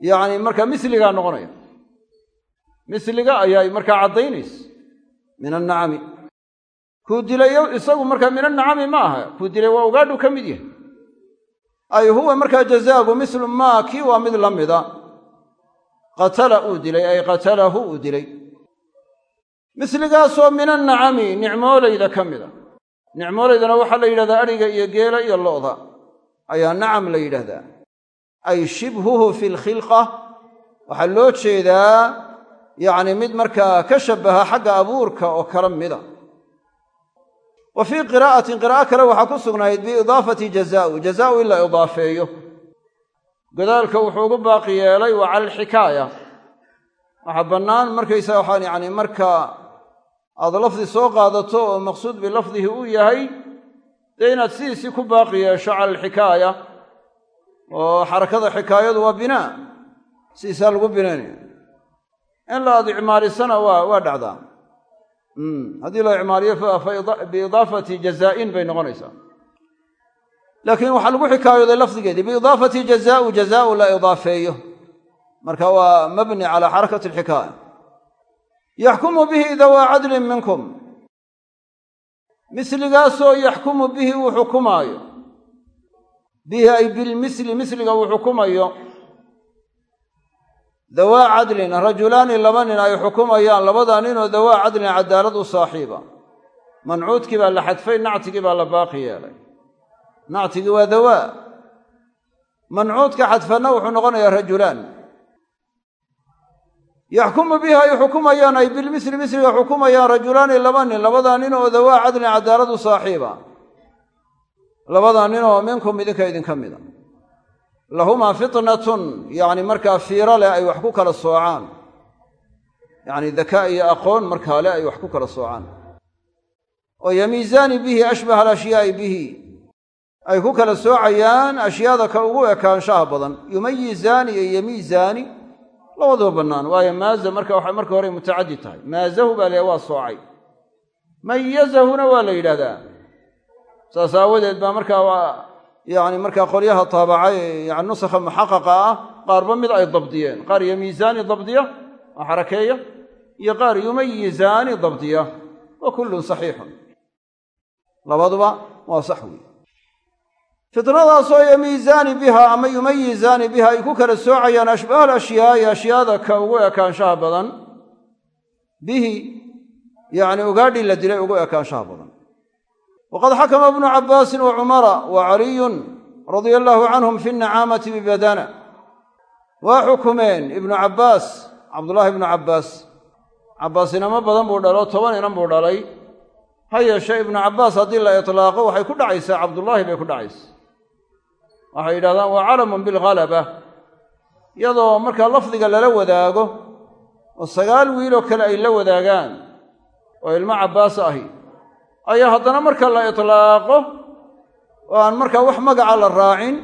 yani marka miligaa noqonaya. Miliga ayaa markaa caddaynaysa. Min annacami kuu dilay isagu markaa min annacami ma aha. Kuu dilay waa ugaadhu ka mid yahay. Ay huwa markaa jazaagu mithlu maa kii waa mid la mida. Qatala uu dilay ay qatalahu uu dilay. Misligaasoo min ka mida nicmoolaydana waxaa la yidhahdaa adhiga iyo geela iyo lo'da. Ayaa nacam la yidhaahdaa ay shibhuhu fi lkhilqa waxaa loo jeedaa yacni mid markaa ka shabbaha xagga abuurka oo kala mida. Wa fii qiraa'atin qiraa'o kale waxaa ku sugnayd biidaafati jazaau. Jazaau in la idaafeeyo. Godaalka wuxuu ugu baaqi yeelay waa cala alxikaaya waxaa bannaan markaysaga waxaan yacni marka aad lafdi soo qaadato oo maqsuud bilafdihi uu yahay dee inaad sidiisii ku baaqi yeesho cala oo xarakada xikaayadu waa binaa sidiisaa lagu binaynaya. In la ad icmaalisana waa waa dhacdaa. Haddii la icmaaliyo biidaafati jazaa'in bay noqonaysaa. Laakiin waxaa lagu xikaayooday lafdigeedii biidaafati jazaau jazaau la idaafeeyo. Marka waa mabni calaa xarakati alxikaaya yaxkumu bihi dawaa cadlin minkum. Misligaasoo yaxkumu bihi uu xukumaayo bihi ay bilmisli misliga uu xukumayo dawaa cadlin rajulaani laba nin ay xukumayaan labada ninoo dawaa cadlin cadaalad u saaxiiba. Mancuudkii baa la xadfay nactigii baa la baaqi yeelay. Nactigii waa dawaa mancuudka xadfanna wuxuu noqonayaa rajulaan yaxkumu bihi ay xukumayaan ay bilmisli misliga xukumayaan rajulaani laba nin labada nin oo dawaa cadlin cadaalad u saaxiiba. Labada nin oo minkum idinka idinka mida. Lahumaa fitnatun yacni markaa fiiro leh ay wax ku kala soocaan. Yacni dakaa iyo aqoon markaa leh ay wax ku kala soocaan. Oo yamiisaani bihi ashbaha alashyaai bihi. Ay ku kala soocayaan ashyaada ka ugu ekaanshaha badan. Yumayizaani iyo yemiizaani labaduba bannaan waayo maaza marka waxay marka hore mutacaddi tahay. Maazahu baa leeya waa soocay. Mayazahuna waa la yidhahdaa saas aawadeed baa markaa waa yacni markaa qolyaha taabacay yani nusakha muxaqaqa ah qaarba mid ay dabdiyeen. Qaar yemiisaani dabdiya oo xarakeeya iyo qaar yumayizaani dabdiya wa kullun saxiixun. Labaduba waa sax wey fitnadaasoo yemiizaani biha ama yumayizaani biha ay ku kala soocayaan ashbaha alashyaai ashyaada ka ugu ekaanshaha badan bihi yacni ugaadhii la dilay ugu ekaanshaha badan. Waqad xakama ibnu cabbaasin wa cumara wa caliyun radia allaahu canhum fi nacaamati bibadana waa xukumeen ibnu cabbaas cabdullaahi ibnu cabbaas. Cabbaas inamo badan buu dhalo toban inan buu dhalay. Ha yeeshe ibnu cabbaas haddii la itlaaqo waxay ku dhacaysaa cabdullaahi bay ku dhacaysaa waxay yidhahdaan waa calamun bilghalaba iyadoo markaa lafdiga lala wadaago oo sagaal wiiloo kale ay la wadaagaan oo ilmo cabbaas ahi ayaa haddana marka la itlaaqo oo aan markaa wax magaca la raacin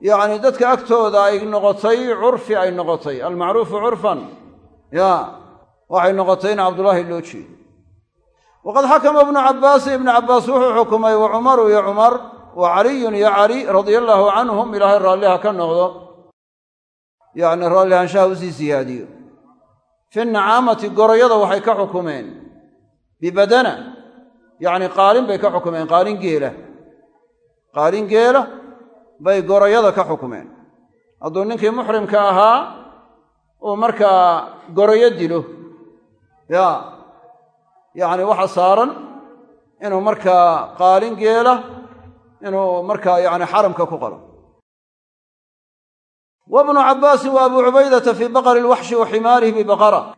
yacni dadka agtooda ay noqotay curfi ay noqotay. Almacruufu curfan. Ya waxay noqotay in cabdullaahi loo jeedo waqad xakama ibnu cabbaasin ibnu cabbaas wuxuu xukumay wa cumaru iyo cumar wa caliyun iyo cali radia allaahu canhum ilaahay raalliha ka noqdo. Yacni raallihaanshaha u sii siyaadiyo. Fi nacaamati goroyada waxay ka xukumeen. Bibadana yacni qaalin bay ka xukumeen qaalin geela. Qaalin geela bay goroyada ka xukumeen. Hadduu ninkii muxrimka ahaa uu markaa goroyo dilo. Ya yacni waxa saaran inuu markaa qaalin geela inuu markaa yacni xaramka ku qalo. Wa bnu cabbaasin wa abuu cubaydata fii baqari lwaxshi wa ximaarihi bibaqara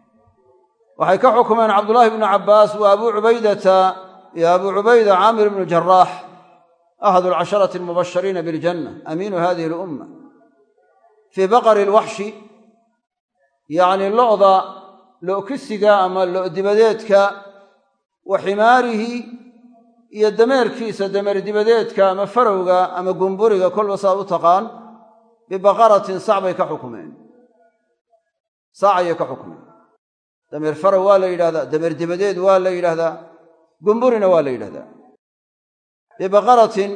waxay ka xukumeen cabdullaahi bnu cabbaas wa abuu cubaydata iyo abuu cubayda caamir ibnu jaraax axadu alcasharati almubashariina biljanna amiinu hadihi alumma fii baqari alwaxshi yacni lo'da lo'kisiga ama lo'dibadeedka wa ximaarihi iyo dameerkiisa dameer dibadeedka ama farowga ama gumburiga kolba saad u taqaan bibaqaratin sac bay ka xukumeen. Sac ayay ka xukumeen. Dameer farow waa la yidhahdaa dameer dibadeed waa la yidhaahdaa gumburina waa la yidhahdaa bibaqaratin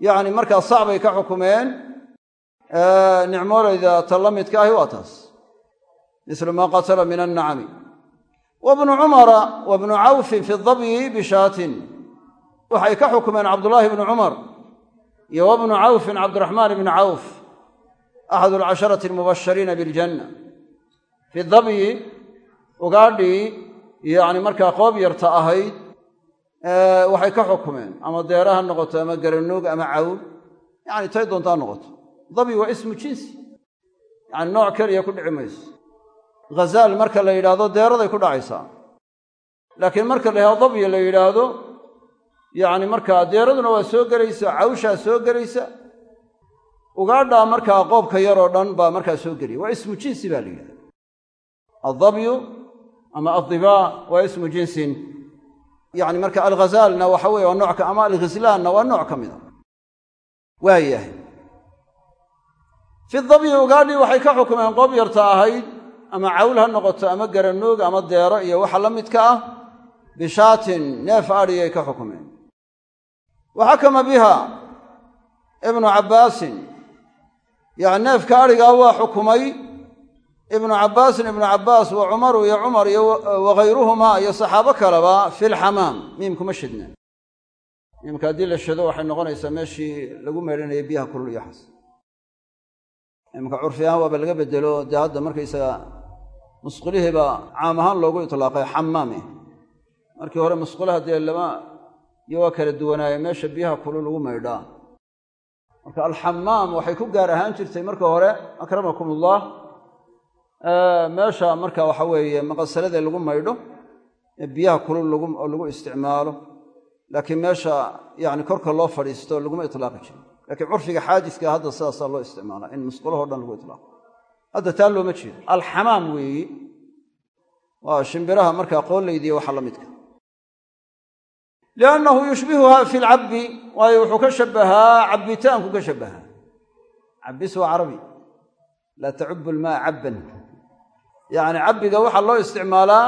yacni markaa sac bay ka xukumeen nicmoolayda ta midka ahi waa taas. Mislu maa qatala min annacami. Wa bnu cumara wa bnu cawfin fi dabyi bishaatin waxay ka xukumeen cabdullaahi bnu cumar iyo wa bnu cawfin cabdiraxmaan ibnu cawf axadu alcasharati almubashariina biljanna. Fi dabyi ugaadhii yacni markaa qoob yarta ahayd waxay ka xukumeen ama deera ha noqoto ama garanuug ama cawl yacni tay doontaa noqoto. Dabyi waa ismu jinsi. Yacni nooc keliya ku dhici mayso. Ghazaal marka la yidhaahdo deeraday ku dhacaysaa. Laakiin marka la yidhahdo dabyi la yidhaahdo yacni markaa deeraduna waa soo gelaysa cawshaa soo gelaysa ugaadhaa markaa qoobka yaroo dhan baa markaa soo gelaya waa ismu jinsi baa la yidhahda addabyu ama addibaa waa ismu jinsin. Yacni marka alghazaalna waxa weye waa nooc ama alghislaanna waa nooc ka mida. Waayahay fi dabyi ugaadhii waxay ka xukumeen qoob yarta ahayd ama cawl ha noqoto ama garanuug ama deero iyo waxa la midka ah bishaatin neef adhiyay ka xukumeen wa xakama biha ibnu cabbaasin yani neefka adhigaa waa xukumay ibnu cabbaasin ibnu cabbaas wa cumaru iyo cumar iyo waghayruhumaa iyo saxaabo kaleba fi lxamaam miimkuma shidna miimka haddii la shado waxay noqonaysaa meeshii lagu meedhanayay biyaha kulul iyo xas miimka curfi ahaan waaba laga bedelo dee hadda markaysaga musqulihiiba caam ahaan loogu itlaaqay xamaame markii iyo waa kala duwanaaye meesha biyaha kulul lagu maydhaa. Marka alxamaam waxay ku gaar ahaan jirtay marka hore akramakum ullah meesha marka waxa weeye maqasalada lagu maydho ee biyaha kulul lagu isticmaalo. Laakiin meesha yani korka loo fadhiisto laguma itlaaqi jiro laakiin curfiga xaadiska hadda sidaasaa loo isticmaala in musqulahoo dhan lagu itlaaqo. Hadda taa looma jeedo. Alxamaam weeyi. Waa shimbiraha markaa qoollaydiiyo waxa la midka liannahu yushbihuha fi lcabbi waayo wuxuu ka shabbahaa cabbitaanku ka shabbahaa cabbis waa carabi laa tacubu lmaa cabban yacni cabbiga waxaa loo isticmaalaa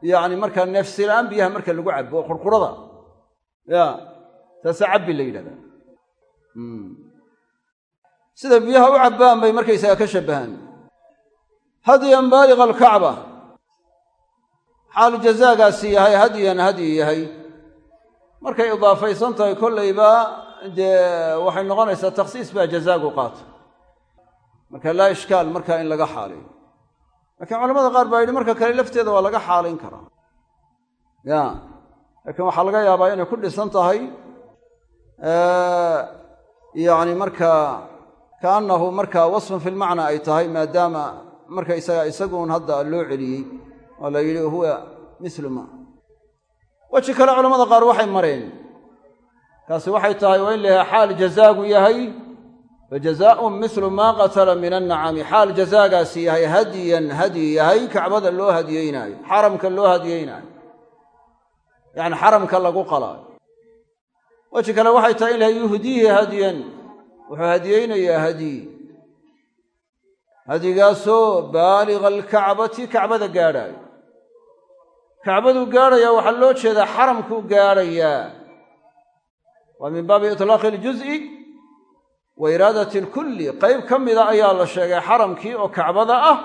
yacni markaa neefsila'aan biyaha marka lagu cabbo oo qurqurada ya taasaa cabbi la yidhahdaa sida biyaha u cabbaan bay markaysaga ka shabbahaan hadyan baaliga alkacba xaal yahay hadyan hadyi yahay markay idaafaysan tahay kollayba dee waxay noqonaysaa takhsiis baa jazaagu qaato marka laa ishkaal markaa in laga xaalayo laakiin culamada qaar baa yidhi marka kale lafteeda waa laga xaalayn karaa. Ya. Laakiin waxaa laga yaabaa inay ku dhisan tahay yacni markaa kaannahu markaa wasfun fi lmacnaa ay tahay maadaama marka isaga isaguun hadda loo celiyey oo la yidhi huwa mislu ma weji kale culamada qaar waxay mareen. Kaasi waxay tahay waa in la yahay xaal jazaagu yahay fa jazaaun mislu maa qatala min annacami xaal jazaagaasi yahay hadyan hadyi yahay kacbada loo hadiyeynaayo xaramka loo hadiyeynaayo. Yacni xaramka lagu qalaayo. Weji kale waxay tahay in la yuhdiihi hadyan wuxuu hadiyeynayaa hadyi hadyigaasoo baaliga alkacbati kacbada gaadhaayo kacbaduu gaadhayaa waxaa loo jeedaa xaramkuu gaadhayaa waa min baabi itlaaqi iljuz'i wa iraadati alkulli. Qayb ka mida ayaa la sheegay xaramkii oo kacbada ah.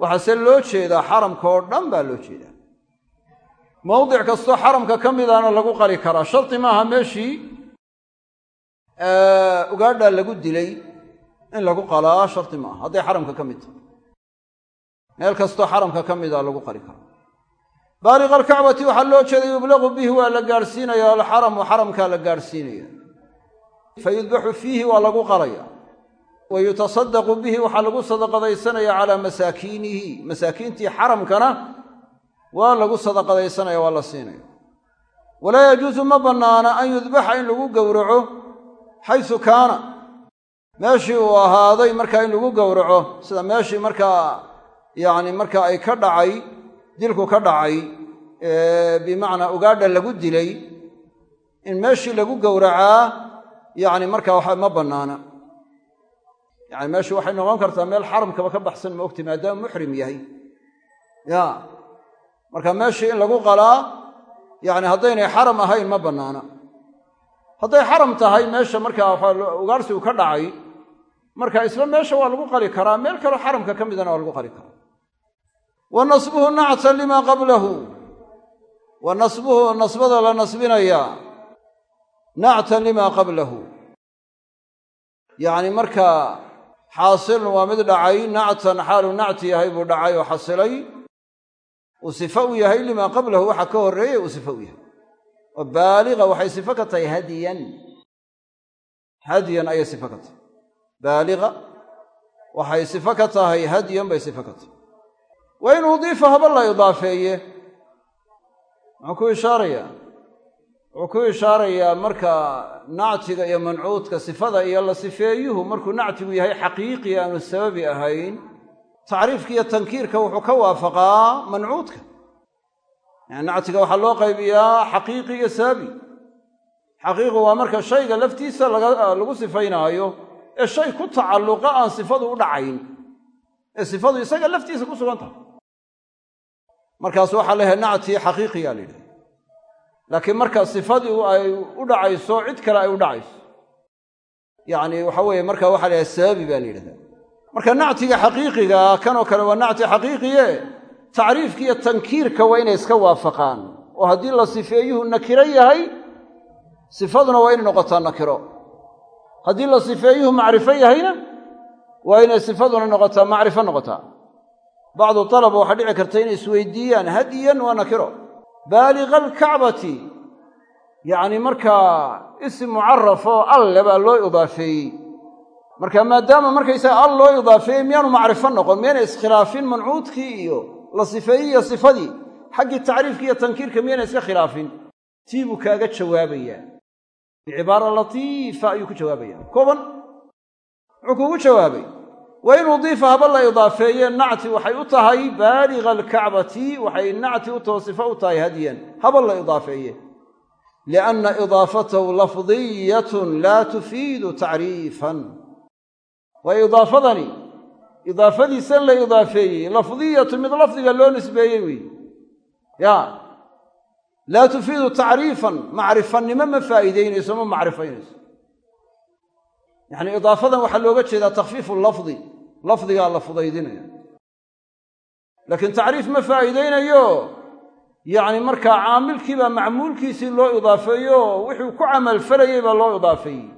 Waxaase loo jeedaa xaramka oo dhan baa loo jeedaa mawdic kastoo xaramka ka midaana lagu qari karaa. Shardi maaha meeshii ugaadhaa lagu dilay in lagu qalaa shardi maaha. Hadday xaramka ka mid tahay. Meel kastoo xaramka ka mida lagu qari karaa baaliqa alkacbati waxaa loo jeeday yublaqu bihi waa la gaadhsiinaya alxaramu xaramkaa la gaadhsiinaya fa yudbaxu fiihi waa lagu qalaya wa yutasadaqu bihi waxaa lagu sadaqadaysanaya calaa masaakiinihi masaakiintii xaramkana waa lagu sadaqadaysanaya waa la siinaya walaa yajuusu ma bannaana an yudbaxa in lagu gowraco xaysu kaana. Meeshii uu ahaaday markaa in lagu gowraco sida meeshii markaa yacni marka ay ka dhacay dilku ka dhacay bimacnaa ugaadha lagu dilay in meeshii lagu gowracaa yacni markaa waxa ma bannaana. Yacni meeshu waxay noqon kartaa meel xaramkaba ka baxsan ma ogti maadaama muxrim yahay. Ya. Marka meeshii in lagu qalaa yacni haddaynay xaram ahayn ma bannaana. Hadday xaram tahay meesha markaa ugaarsigu ka dhacay marka isla meesha waa lagu qali karaa meel kaleo xaramka ka midana waa lagu qali karaa wa nasbuhu nactan limaa qablahu. Wa nasbuhu nasbada la nasbinayaa nactan limaa qablahu. Yacni markaa xaasilun waa mid dhacay nactan xaalu nacti yahay buu dhacay oo xasilay. Uu sifo u yahay limaa qablahu waxa ka horreeyey uu sifo u yahay. Oo baaliga waxay sifo ka tahay hadiyan. Hadiyan ayay sifo ka tahay. Baaliga waxay sifo ka tahay hadiyan bay sifo ka tahay wa in udiifa haba la idaafeeye. Muxuu ku ishaarayaa. Wuxuu ku ishaarayaa marka nactiga iyo mancuudka sifada iyo la sifeeyuhu markuu nactigu yahay xaqiiqi aanu sababi ahayn tacriifka iyo tankiirka wuxuu ka waafaqaa mancuudka. Yani nactiga waxaa loo qaybiyaa xaqiiqi iyo sababi. Xaqiiqu waa marka shayga laftiisa lagu sifaynaayo ee shay ku tacalluqa aan sifadu u dhacayn ee sifadu isaga laftiisa ku sugan tahay markaas waxaa la yahay nacti xaqiiqiyaa la yidhaha laakiin marka sifadii ay u dhacayso cid kale ay u dhacayso. Yacni waxa weeye marka waxa la yahay sababi baa la yidhahdaa. Marka nactiga xaqiiqiga kanoo kale waa nacti xaqiiqiye. Tacriifka iyo tankiirka waa inay iska waafaqaan. Oo haddii la sifeeyuhu nakiro yahay sifaduna waa inay noqotaa nakiro. Haddii la sifeeyuhu macrifo yahayna waa inay sifaduna noqotaa macrifo noqotaa bacdu talaba waxaa dhici karta inay isweydiiyaan hadiyan waa nakiro. Baaliga alkacbati yacni markaa isim mucaraf oo alle baa loo idaafeeyey. Marka maadaama markaysaga al loo idaafeeyey miyaanu macrifo noqon miyayna iskhilaafin mancuudkii iyo la sifeeyey iyo sifadii xaggii tacriifki iyo tankiirka miyayna iska khilaafin. Tii buu kaaga jawaabayaa. Bicibaara latiifa ayuu ku jawaabayaa. Kooban wuxuu kuugu jawaabay wa in udiifa haba la idaafeeye nacti waxay u tahay baaliga alkacbati waxay nacti u taho sifo u tahay hadyan. Haba la idaafeeye. Lianna idaafatahu lafdiyatun laa tufiidu tacriifan. Waa idaafadani idaafadiisan la idaafeeyey lafdiyatun mid lafdiga loo nisbeeyey weeye ya laa tufiidu tacriifan macrifanimo ma faa'iideynayso ma macrifaynayso. Yacni idaafadan waxaa looga jeedaa takhfiifu lafdi lafdigaa la fudaydinaya. Laakiin tacriif ma faa'iideynayo yacni markaa caamilkiibaa macmuulkiisii loo idaafeeyo wuxuu ku camalfalayey baa loo idaafeeyey.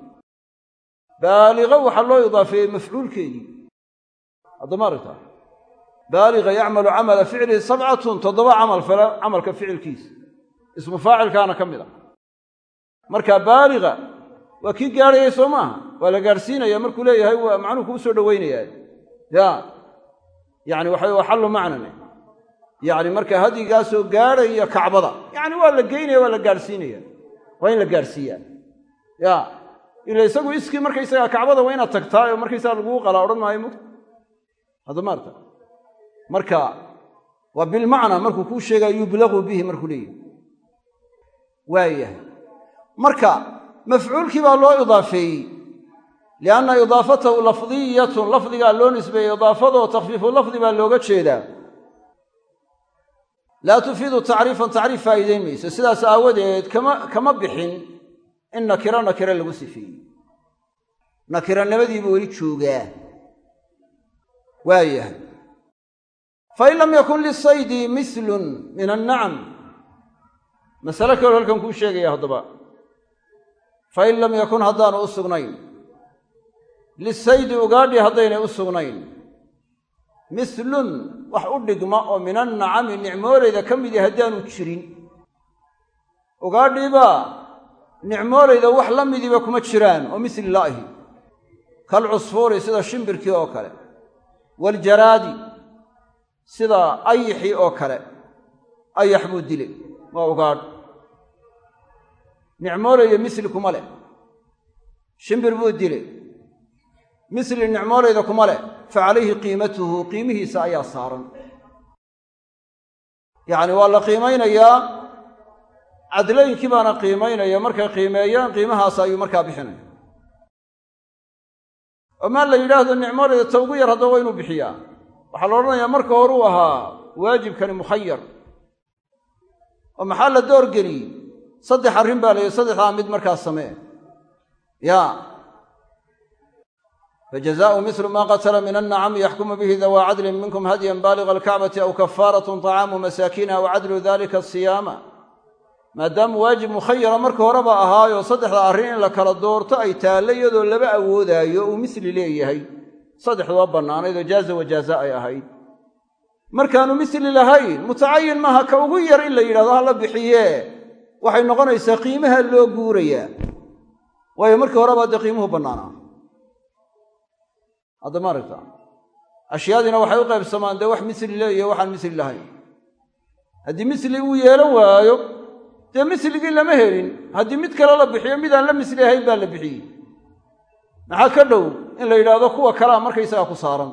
Baaliga waxaa loo idaafeeyey mafcuulkeedii. Haddama aragtaa baaliga yacmalu camala ficlihi sabcatun toddoba camal fala camalka ficilkiisa ismu faacilkaana ka mid ah. Marka baaliga waa kii gaadhayay soo maaha? Waa la gaadhsiinaya? Markuu leeyahay waa macnuhu kuu soo dhowaynayaa ya. Yacni waxa waa xallu macnan yacni marka hadyigaasoo gaadhaya kacbada. Yacni waa la geynaya waa la gaadhsiinaya waa in la gaadhsiiyaa ya. Ila isagu iskii markaysagaa kacbada waa inaad tagtaa oo markaysaga laguu qalaa odhan maayo mugta hadda maarta marka waa bilmacnaa markuu kuu sheegaya yublaqu bihi markuu leeyahy waayahay marka mafcuulkii baa loo idaafeeyey lianna idaafatahu lafdiyatun lafdigaa loo nisbeeyey idaafadoo takhfiifu lafdi baa looga jeedaa laa tufiidu tacriifan tacriif faa'iideyn mayso sidaas aawadeed kama kama bixin in nakiro nakiro lagu sifeeyey nakiranimadiibuu weli joogaa waayahay fain lam yakun lisaydi mislun min annacam masale kaloo halkan kuu sheegaya haddaba fain lam yakun haddaanu u sugnayn lisaydi ugaadhi haddaynay u sugnayn mislun wax u dhigma oo min annacami nicmoolayda ka midi haddaanu jirin ugaadhiibaa nicmoolayda wax la midiba kuma jiraan oo misli laahi kal cusfuuri sida shimbirkii oo kale waljaraadi sida ayixii oo kale ayax buu dilay waa ugaadh nicmoolayo misli kuma leh shimbir buu dilay misli nicmoolayda kuma leh fa calayhi qiimatuhu qiimihiisa ayaa saaran. Yacni waa la qiimaynayaa cadlaynkii baana qiimaynaya markay qiimeeyaan qiimahaas ayuu markaa bixinaya oo maa la yidhaahdo nicmoolayda ta ugu yar haddaba waa bixiyaa. Waxaa la odhanayaa marka horuu ahaa waajibkani mukhayar. Oo maxaa la doorgeliyey saddex arrin baa la yidhi saddexdaa mid markaa samee. Ya fajazaau mislu maa qatala min annacami yaxkumu bihi dawaa cadlin minkum hadyan baaliga alkacbati aw kafaaratun طacaamu masaakiina aw cadlu dalika siyaama maadaama waajib mukhayara marka horeba ahaayo saddexda arrin in la kala doorto ay taallo iyadoo laba awoodaayo uu misli leeyahay saddexduba bannaanayd oo jaaza wajaaza ay ahayd markaanu misli lahayn mutacayin maaha ka ugu yar in la yidhahdo ha la bixiye waxay noqonaysaa qiimaha loo guurayaa waayo markii horeba qiimuhu bannaanaa hadda ma aragta. Ashyaadiina waxay u qaybsamaan dee wax misli leeyahe waxaan misli lahayn haddii misli uu yeelan waayo dee misligii lama helin. Haddii mid kale la bixiyo midaan la misli ahayn baa la bixiyey. Maxaa ka dhow in la yidhaahdo kuwa kalea markaysagaa ku saaran.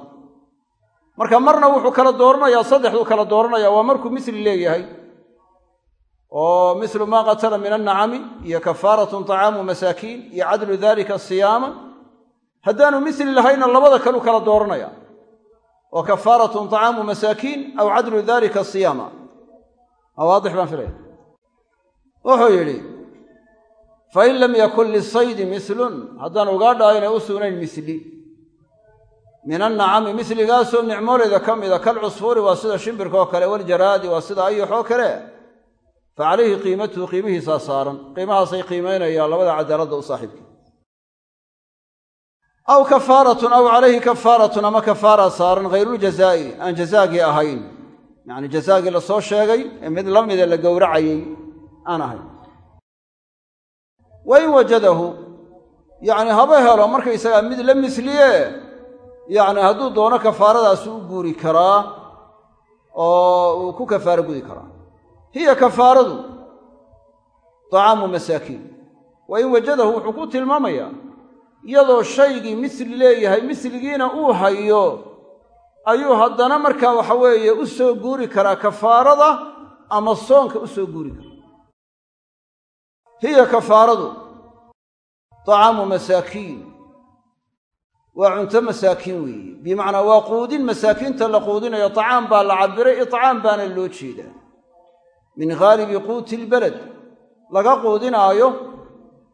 Marka marna wuxuu kala dooranayaa saddexduu kala dooranaya waa markuu misli leeyahay. Oo mislu maa qatala min annacami iyo kafaaratun طacaamu masaakiin iyo cadlu dalika siyaama haddaanu misli lahayna labada kaleu kala dooranaya. Oo kafaaratun طacaamu masaakiin aw cadlu dalika siyaama. Maa waadix baan filaya wuxuu yidhi fain lam yakun lisaydi mislun haddaan ugaadhaa inay u sugnayn misli min annacami misligaasoo nicmoolayda ka mida kalcusfuuri waa sida shimbirka oo kale waljaraadi waa sida ayax kale. Fa calayhi qiimatuhu qiimihiisaa saaran. Qiimahaasay qiimaynayaan labada cadaaladda u saaxiibka aw kafaaratun aw calayhi kafaaratun ama kafaara saaran hayruljazaa'i aan jazaagii ahayn. Yacni jazaagii la soo sheegay ee mid la mida la gowracayey aan ahayn wa in wajadahu yacni haba helo markaysagaa mid la misliye yacni hadduu doono kafaaradaasi u guuri karaa oo uu ku kafaaro gudi karaa. Hiya kafaaradu طacaamu masaakiin. Wa in wajadahu wuxuu ku tilmaamayaa iyadoo shaygii misli leeyahay misligiina uu hayo ayuu haddana markaa waxa weeye u soo guuri karaa kafaarada ama soonka u soo guuri karaa hiya kafaaradu طacaamu masaakiin waa cunto masaakiin weeye bimacnaa waa quudin masaakiinta la quudinayo طacaam baa la cabiray iطcaam baana loo jeedaa min haalibi quuti ilbeled laga quudinaayo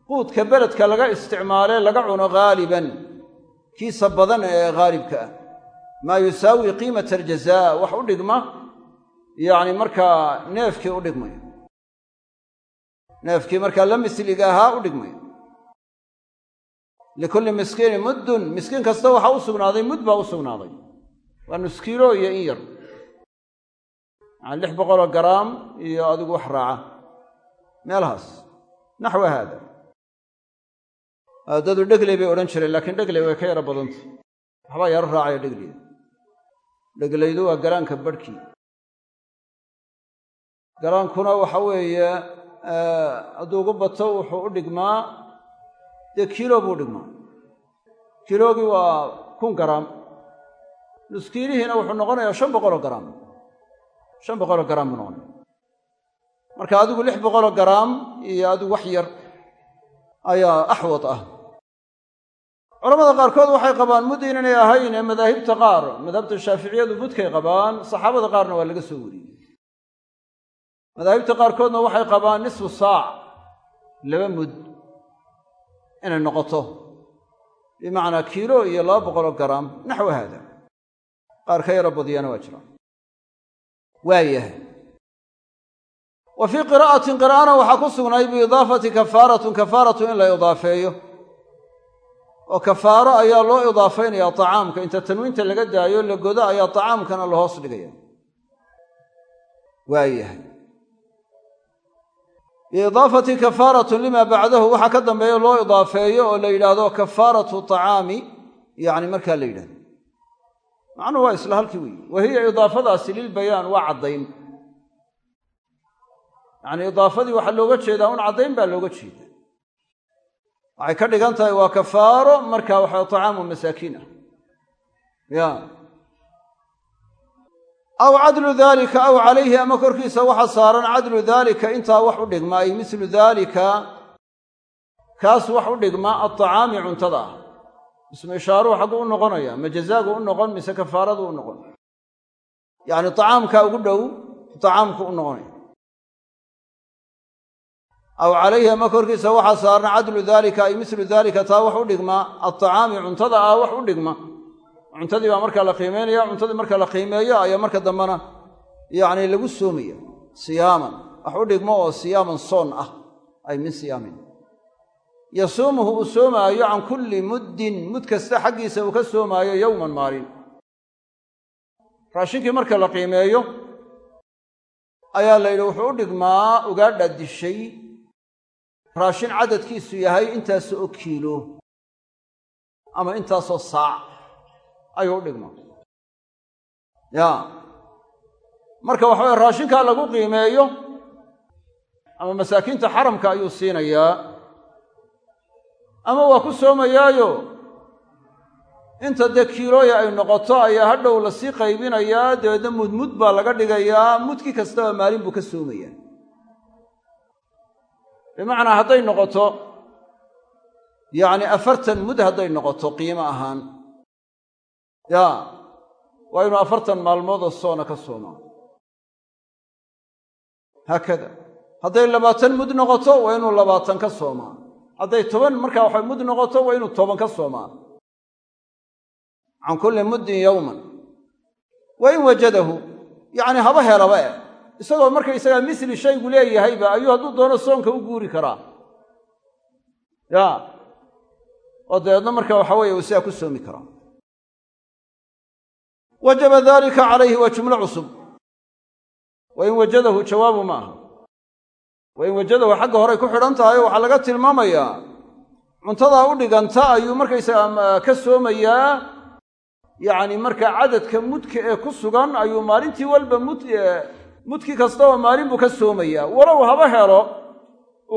quudka beledka laga isticmaalee laga cuno haaliban kiisa badan ee haalibka ah. Maa yusaawi qiimata aljazaa wax u dhigma yacni markaa neefkii u dhigmaya. Neefkii markaa la misliga ahaa u dhigmaya. Likulli miskiinin muddun miskiin kasta waxaa u sugnaaday mud baa u sugnaaday. Waa nuskiilo iyo in yar. Lix boqoloo garaam iyo adigu wax raaca. Meelahaas. Naxwa haada dadu dhegley bay odhan jireen laakiin dhegley way ka yaro badanta waxbaa yaro raacaya dhegleyda dheglaydu waa garaanka barhkii. Garaankuna waxa weeye hadduu ugu bato wuxuu u dhigmaa dee kiilo buu dhigmaa. Kiloogii waa kun garaam. Nuskiilihiina wuxuu noqonayaa shan boqoloo garaam. Shan boqoloo garaam buu noqonaya marka adigu lix boqoloo garaam iyo adigu wax yar ayaa axwad ah culamada qaarkood waxay qabaan mud inanay ahayn ee madaahibta qaar. Madhabta shaaficiyadu mudkay qabaan saxaabada qaarna waa laga soo wariyey. Madaahibta qaarkoodna waxay qabaan nisfu saac laba mud inay noqoto. Bimacnaa kiilo iyo laba boqoloo garaam naxwa haada. Qaar ka yaro badiyana waa jiraan. Waayahay wa fii qiraa'atin qiraa'ana waxaa ku sugnay biidaafati kafaaratun kafaaratu in la idaafeeyo oo kafaaro ayaa loo idaafaynayaa tacaamka. Inta tanwiinta laga daayo la godo ayaa tacaamkana la hoos dhigaya. Waayahay biidaafati kafaaratun limaa bacdahu. Waxaa ka dambeeya loo idaafeeyo oo la yidhaahdo kafaaratu tacaami yacni markaa la yidhahdo macnuhu waa isla halkii weeye. Wa hiya idaafadaasi lilbayaan waa caddayn. Yacnii idaafadii waxaa looga jeedaa un caddayn baa looga jeedaa waxay ka dhigan tahay waa kafaaro marka waxa tacaamu masaakiin ah. Ya. Aw cadlu daalika aw calayhi ama korkiisa waxa saaran cadlu daalika intaa wax u dhigma ay mislu daalika kaas wax u dhigma alطacaami cuntada. Ah ismu ishaaruhu xagguu u noqonaya ma jazaagu u noqon mise kafaaradu u noqon. Yacni tacaamka ugu dhow tacaamku u noqonaya aw calayhi ama korkiisa waxaa saaran cadlu daalika ay mislu daalika taa wax u dhigma alطacaami cuntada ah wax u dhigma. Cuntadii baa markaa la qiimeynaya cuntadii marka la qiimeeyo ayaa marka dambena yacni lagu soomaya siyaaman. Wax u dhigmo oo siyaaman soon ah ay min siyaamin. Yasuumuhu uu soomaayo can kulli muddin mud kasta xaggiisa uu ka soomaayo yowman maalin. Raashinkii marka la qiimeeyo ayaa la yidhi wuxuu u dhigmaa ugaadha dishay raashin cadadkiisu yahay intaasoo o kiilo ama intaasoo saac. Ayuu u dhigmaa ya. Marka waxa weye raashinkaa lagu qiimeeyo ama masaakiinta xaramka ayuu siinayaa. Ama waa ku soomayaayo. Inta dee kiilooya ay noqoto ayaa hadhow la sii qaybinayaa dabeedna mudmud baa laga dhigayaa. Mudkii kastaba maalin buu ka soomayaa bimacnaa hadday noqoto yacni afartan mud hadday noqoto qiimo ahaan ya waa inuu afartan maalmoodoo soona ka soomaa haakada hadday labaatan mud noqoto waa inuu labaatan ka soomaa. Hadday toban markaa waxa mud noqoto waa inuu toban ka soomaa. Can kulli muddin yowman wa in wajadahu yacni haba helaba eh isagoo markaysagaa misli shaygu leeyahayba ayuu hadduu doono soonka u guuri karaa. Ya. Oo dabeedna marka waxa weeye uu sidaa ku soomi karaa wajaba dalika calayhi waa jumlo cusub wa in wajadahu jawaabu ma aha. Wa in wajadahu xagga horey ku xidhan tahay waxaa laga tilmaamayaa cuntadaa u dhiganta ayuu markaysaga ka soomayaa. Yacni markaa cadadka mudka ee ku sugan ayuu maalintii walba mud mudkii kastaba maalin buu ka soomayaa walow haba helo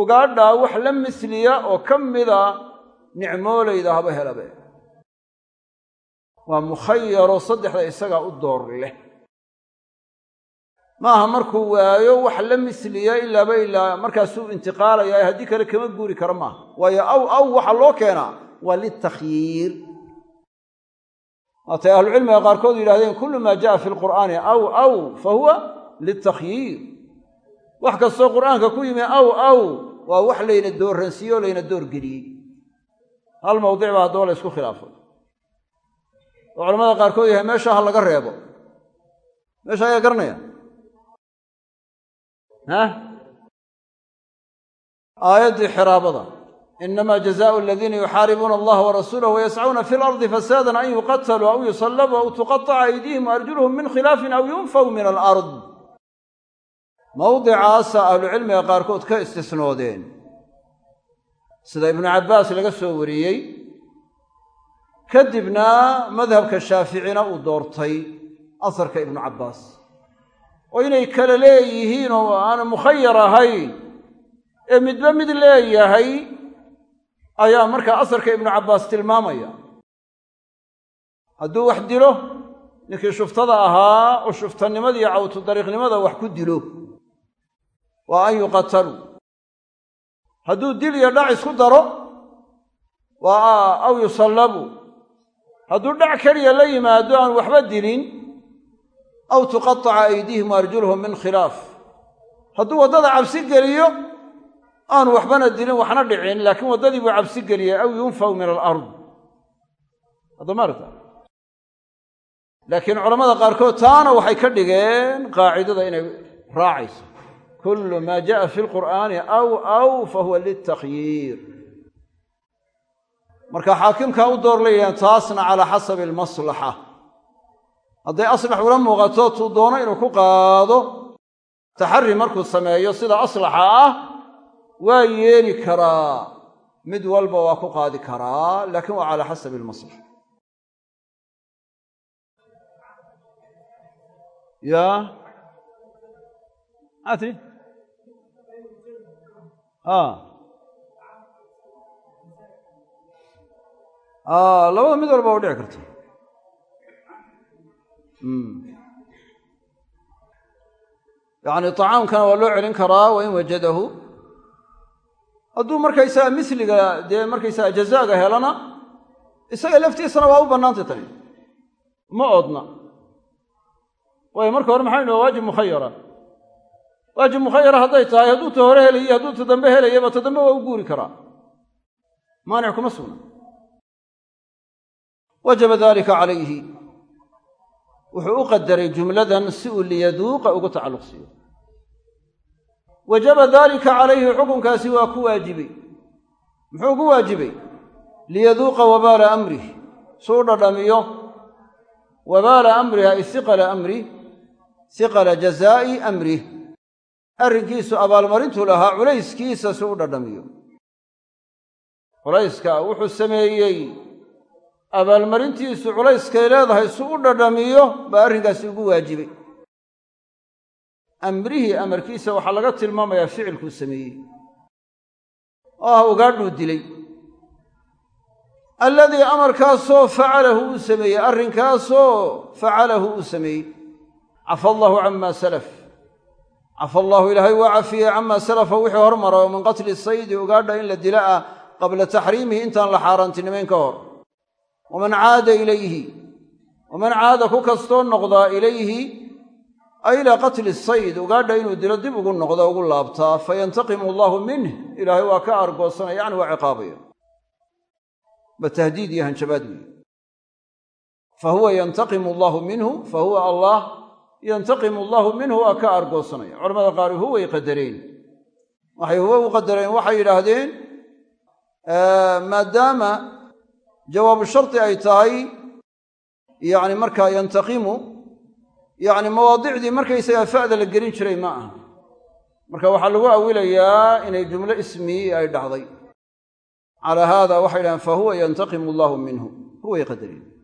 ugaadhaa wax la misliya oo ka mida nicmoolayda haba helabe. Waa mukhayaro saddexda isagaa u door leh. Maaha markuu waayo wax la misliya ilaaba ilaa markaasuu intiqaalaya haddii kale kama guuri karo maaha. Waayo aw aw waxaa loo keenaa waa liltakhyiir waatay ahlucilmiga qaarkood yidhahdeen kullu maa jaa fi lqur'aani aw aw fa huwa liltakhyiir wax kastoo qur'aanka ku yimi aw aw waa wax layna doorransiiye o layna doorgeliyey hal mawdic baa haddaba la ysku khilaafay oo culamada qaarkood yahay meesha ha laga reebo meesha ayaa garanaya ha aayaddii xiraabada inama jazaau aladiina yuxaaribuuna allaha warasuulah wayascuuna fi lardi fasaadan an yuqataluu aw yusallabuu aw tuqataca aydihim arjuluhum min khilaafin aw yunfaw min alard mawdicaasa ahlucilmiga qaarkood ka istisnoodeen. Sida ibnu cabbaas laga soo wariyey kadibna madhabka shaaficina uu doortay asarka ibnu cabbaas. Oo inay kale leeyihiin oo aana mukhayar ahayn ee midba mid leeyahay ayaa markaa asarka ibnu cabbaas tilmaamaya. Hadduu wax dilo ninkii shuftada ahaa oo shuftanimadiiyo cawtu dariiqnimada wax ku dilo waa an yuqataluu hadduu dil iyo dhac isku daro waa aw yusallabuu hadduu dhac keliya la yimaado aan waxba dilin aw tuqataca aydiihim arjuluhum min khilaaf. Hadduu waddada cabsi geliyo aanu waxbana dilin waxna dhicin laakiin waddadii buu cabsi geliyey aw yunfaw min alard. Adamaarta laakiin culamada qaarkood taana waxay ka dhigeen qaacidada inay raacayso kullu maa ja'a fi lqur'aani aw aw fa huwa liltakhyiir marka xaakimkaa u door leeyahan taasna calaa xasabi almaslaxa hadday aslax ula muuqato tuu doono inuu ku qaado taxari markuu sameeyo sida aslaxa ah waa yeeli karaa mid walba waa ku qaadi karaa laakiin waa calaa xasabi almaslaxa ya labada mid walba u dhici karta yacni tacaamkana waa loo celin karaa wa in wajadahu. Hadduu markaysaga misliga dee markaysaga jazaaga helana isaga laftiisana waa u bannaantay tani. Ma oodna. Waayo marka hore maxaynu waa waajib mukhayara waajib mukhayara hadday tahay hadduu ta hore helayo hadduu ta dambe helayaba ta dambe waa u guuri karaa. Maanic kuma sugna. Wajaba dalika calayhi. Wuxuu u qadaray jumladan si uu liyaduuqa ugu tacalluq wajaba daalika calayhi xukunkaasi waa ku waajibay. Muxuu ugu waajibay? Liyaduuqa wabaala amrih suu dhadhamiyo. Wabaala amriha ay siqala amrih siqala jazaa'i amrih arrinkiisu abaalmarintuu lahaa culayskiisa si u dhadhamiyo. Culayska wuxuu sameeyey abaalmarintiisu culayskay leedahay si u dhadhamiyo baa arrinkaasi ugu waajibay. Amrihii amarkiisa waxaa laga tilmaamayaa ficilkuu sameeyey. Oo ah ugaadhuu dilay. Alladii amarkaasoo facalahu uu sameeyey arrinkaasoo facalahu uu sameeyey. Cafa allaahu camaa salaf cafa allaahu ilaahay waa cafiyey camaa salafa wixii hormara oo min qatli saydi ugaadha in la dila ah qabla taxriimihi intaan la xaaraantinimayn ka hor. Waman caada ilayhi waman caada ku kastoo noqdaa ilayhi ay ilaa qatli sayd ugaadha inuu dilo dib ugu noqdo ugu laabtaa fayantaqimu allaahu minh ilaahay waa ka argoosanaya yacni waa ciqaabaya. Ba tahdiid iyo hanjabaad weeye fa huwa yantaqimu allaahu minhu fa huwa allah yantaqimu allaahu minhu waa ka argoosanaya culamada qaar huway qadareen waxay huwa u qadareen waxay yidhaahdeen maadaama jawaabu shardi ay tahay yacni markaa yantaqimu yacni mawaadicdii markaysagaa fa'da la gelin jiray ma aha. Marka waxaa lagu awilayaa inay jumlo ismi ay dhacday. Calaa haada waxay dhahaan fa huwa yantaqimu allaahu minhu. Huway qadareen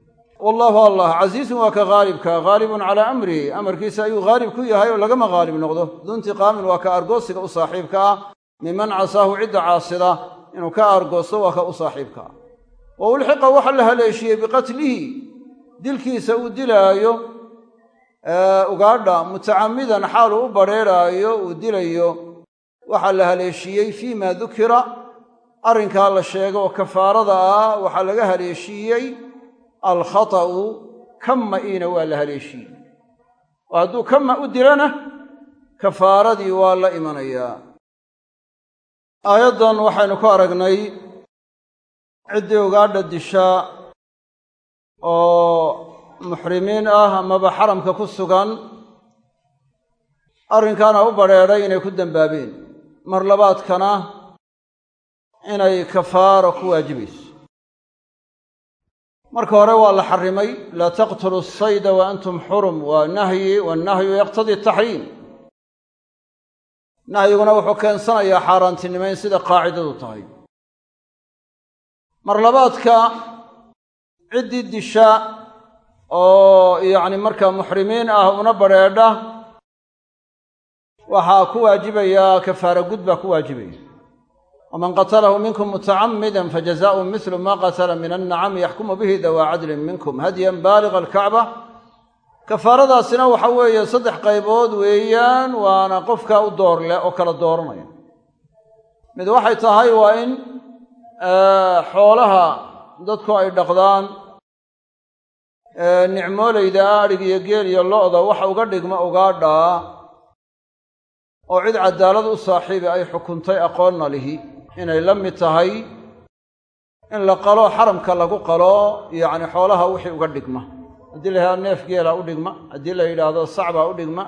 wallaahu allah casiizun waa ka haalibka haalibun calaa amrihi amarkiisa ayuu haalib ku yahay oo lagama haalib noqdo duntiqaamin waa ka argoosiga u saaxiibka ah miman casaahu cidda caasida inuu ka argoosto waa ka u saaxiibka wa ulxiqa waxa la haleeshiyey biqatlihi dilkiisa uu dilaayo ugaadha mutacamidan xaalu u badrheeraayo uu dilayo waxaa la haleeshiiyey fii ma dukira arrinkaa la sheego oo kafaarada ah waxaa laga haleeshiiyey alkhata'u kama-iina waa la haleeshiiyey oo hadduu kama u dilana kafaaradii waa la imanayaa. Aayaddan waxaynu ku aragnay ciddii ugaadha dishaa oo muxrimiin ah amaba xaramka ku sugan arrinkaana u badrheedhay inay ku dembaabeen mar labaadkana inay kafaaro ku waajibayso marka hore waa la xarimay laa taqtulu asayda wa antum xurum waa nahyi wannahyu yaqtadii taxriim nahyiguna wuxuu keensanayaa xaaraantinimayn sida qaacidadu tahay. Mar labaadka ciddii disha oo yacni markaa muxrimiin ah una badrheedha waxaa ku waajibayaa kafaara gud baa ku waajibaya waman qatalahu minkum mutacamida fajazaءu mithlu ma qatala min annacami yaxkumu bihi dawaa cadlin minkum hadyan baaliga alkacba kafaaradaasina waxa weeye saddex qaybood weeyaan waana qofka u door leh oo kala dooranaya mid waxay tahay waa in xoolaha dadku ay dhaqdaan nicmoolayda adhig iyo geel iyo lo'da waxa uga dhigma ugaadhaa oo cid cadaalad u saaxiibi ay xukuntay aqoonna lihi inay la mid tahay in la qalo xaramka lagu qalo yacni xoolaha wixii uga dhigma. Haddii la yidhahdo neef geela u dhigma haddii la yidhaahdo sacbaa u dhigma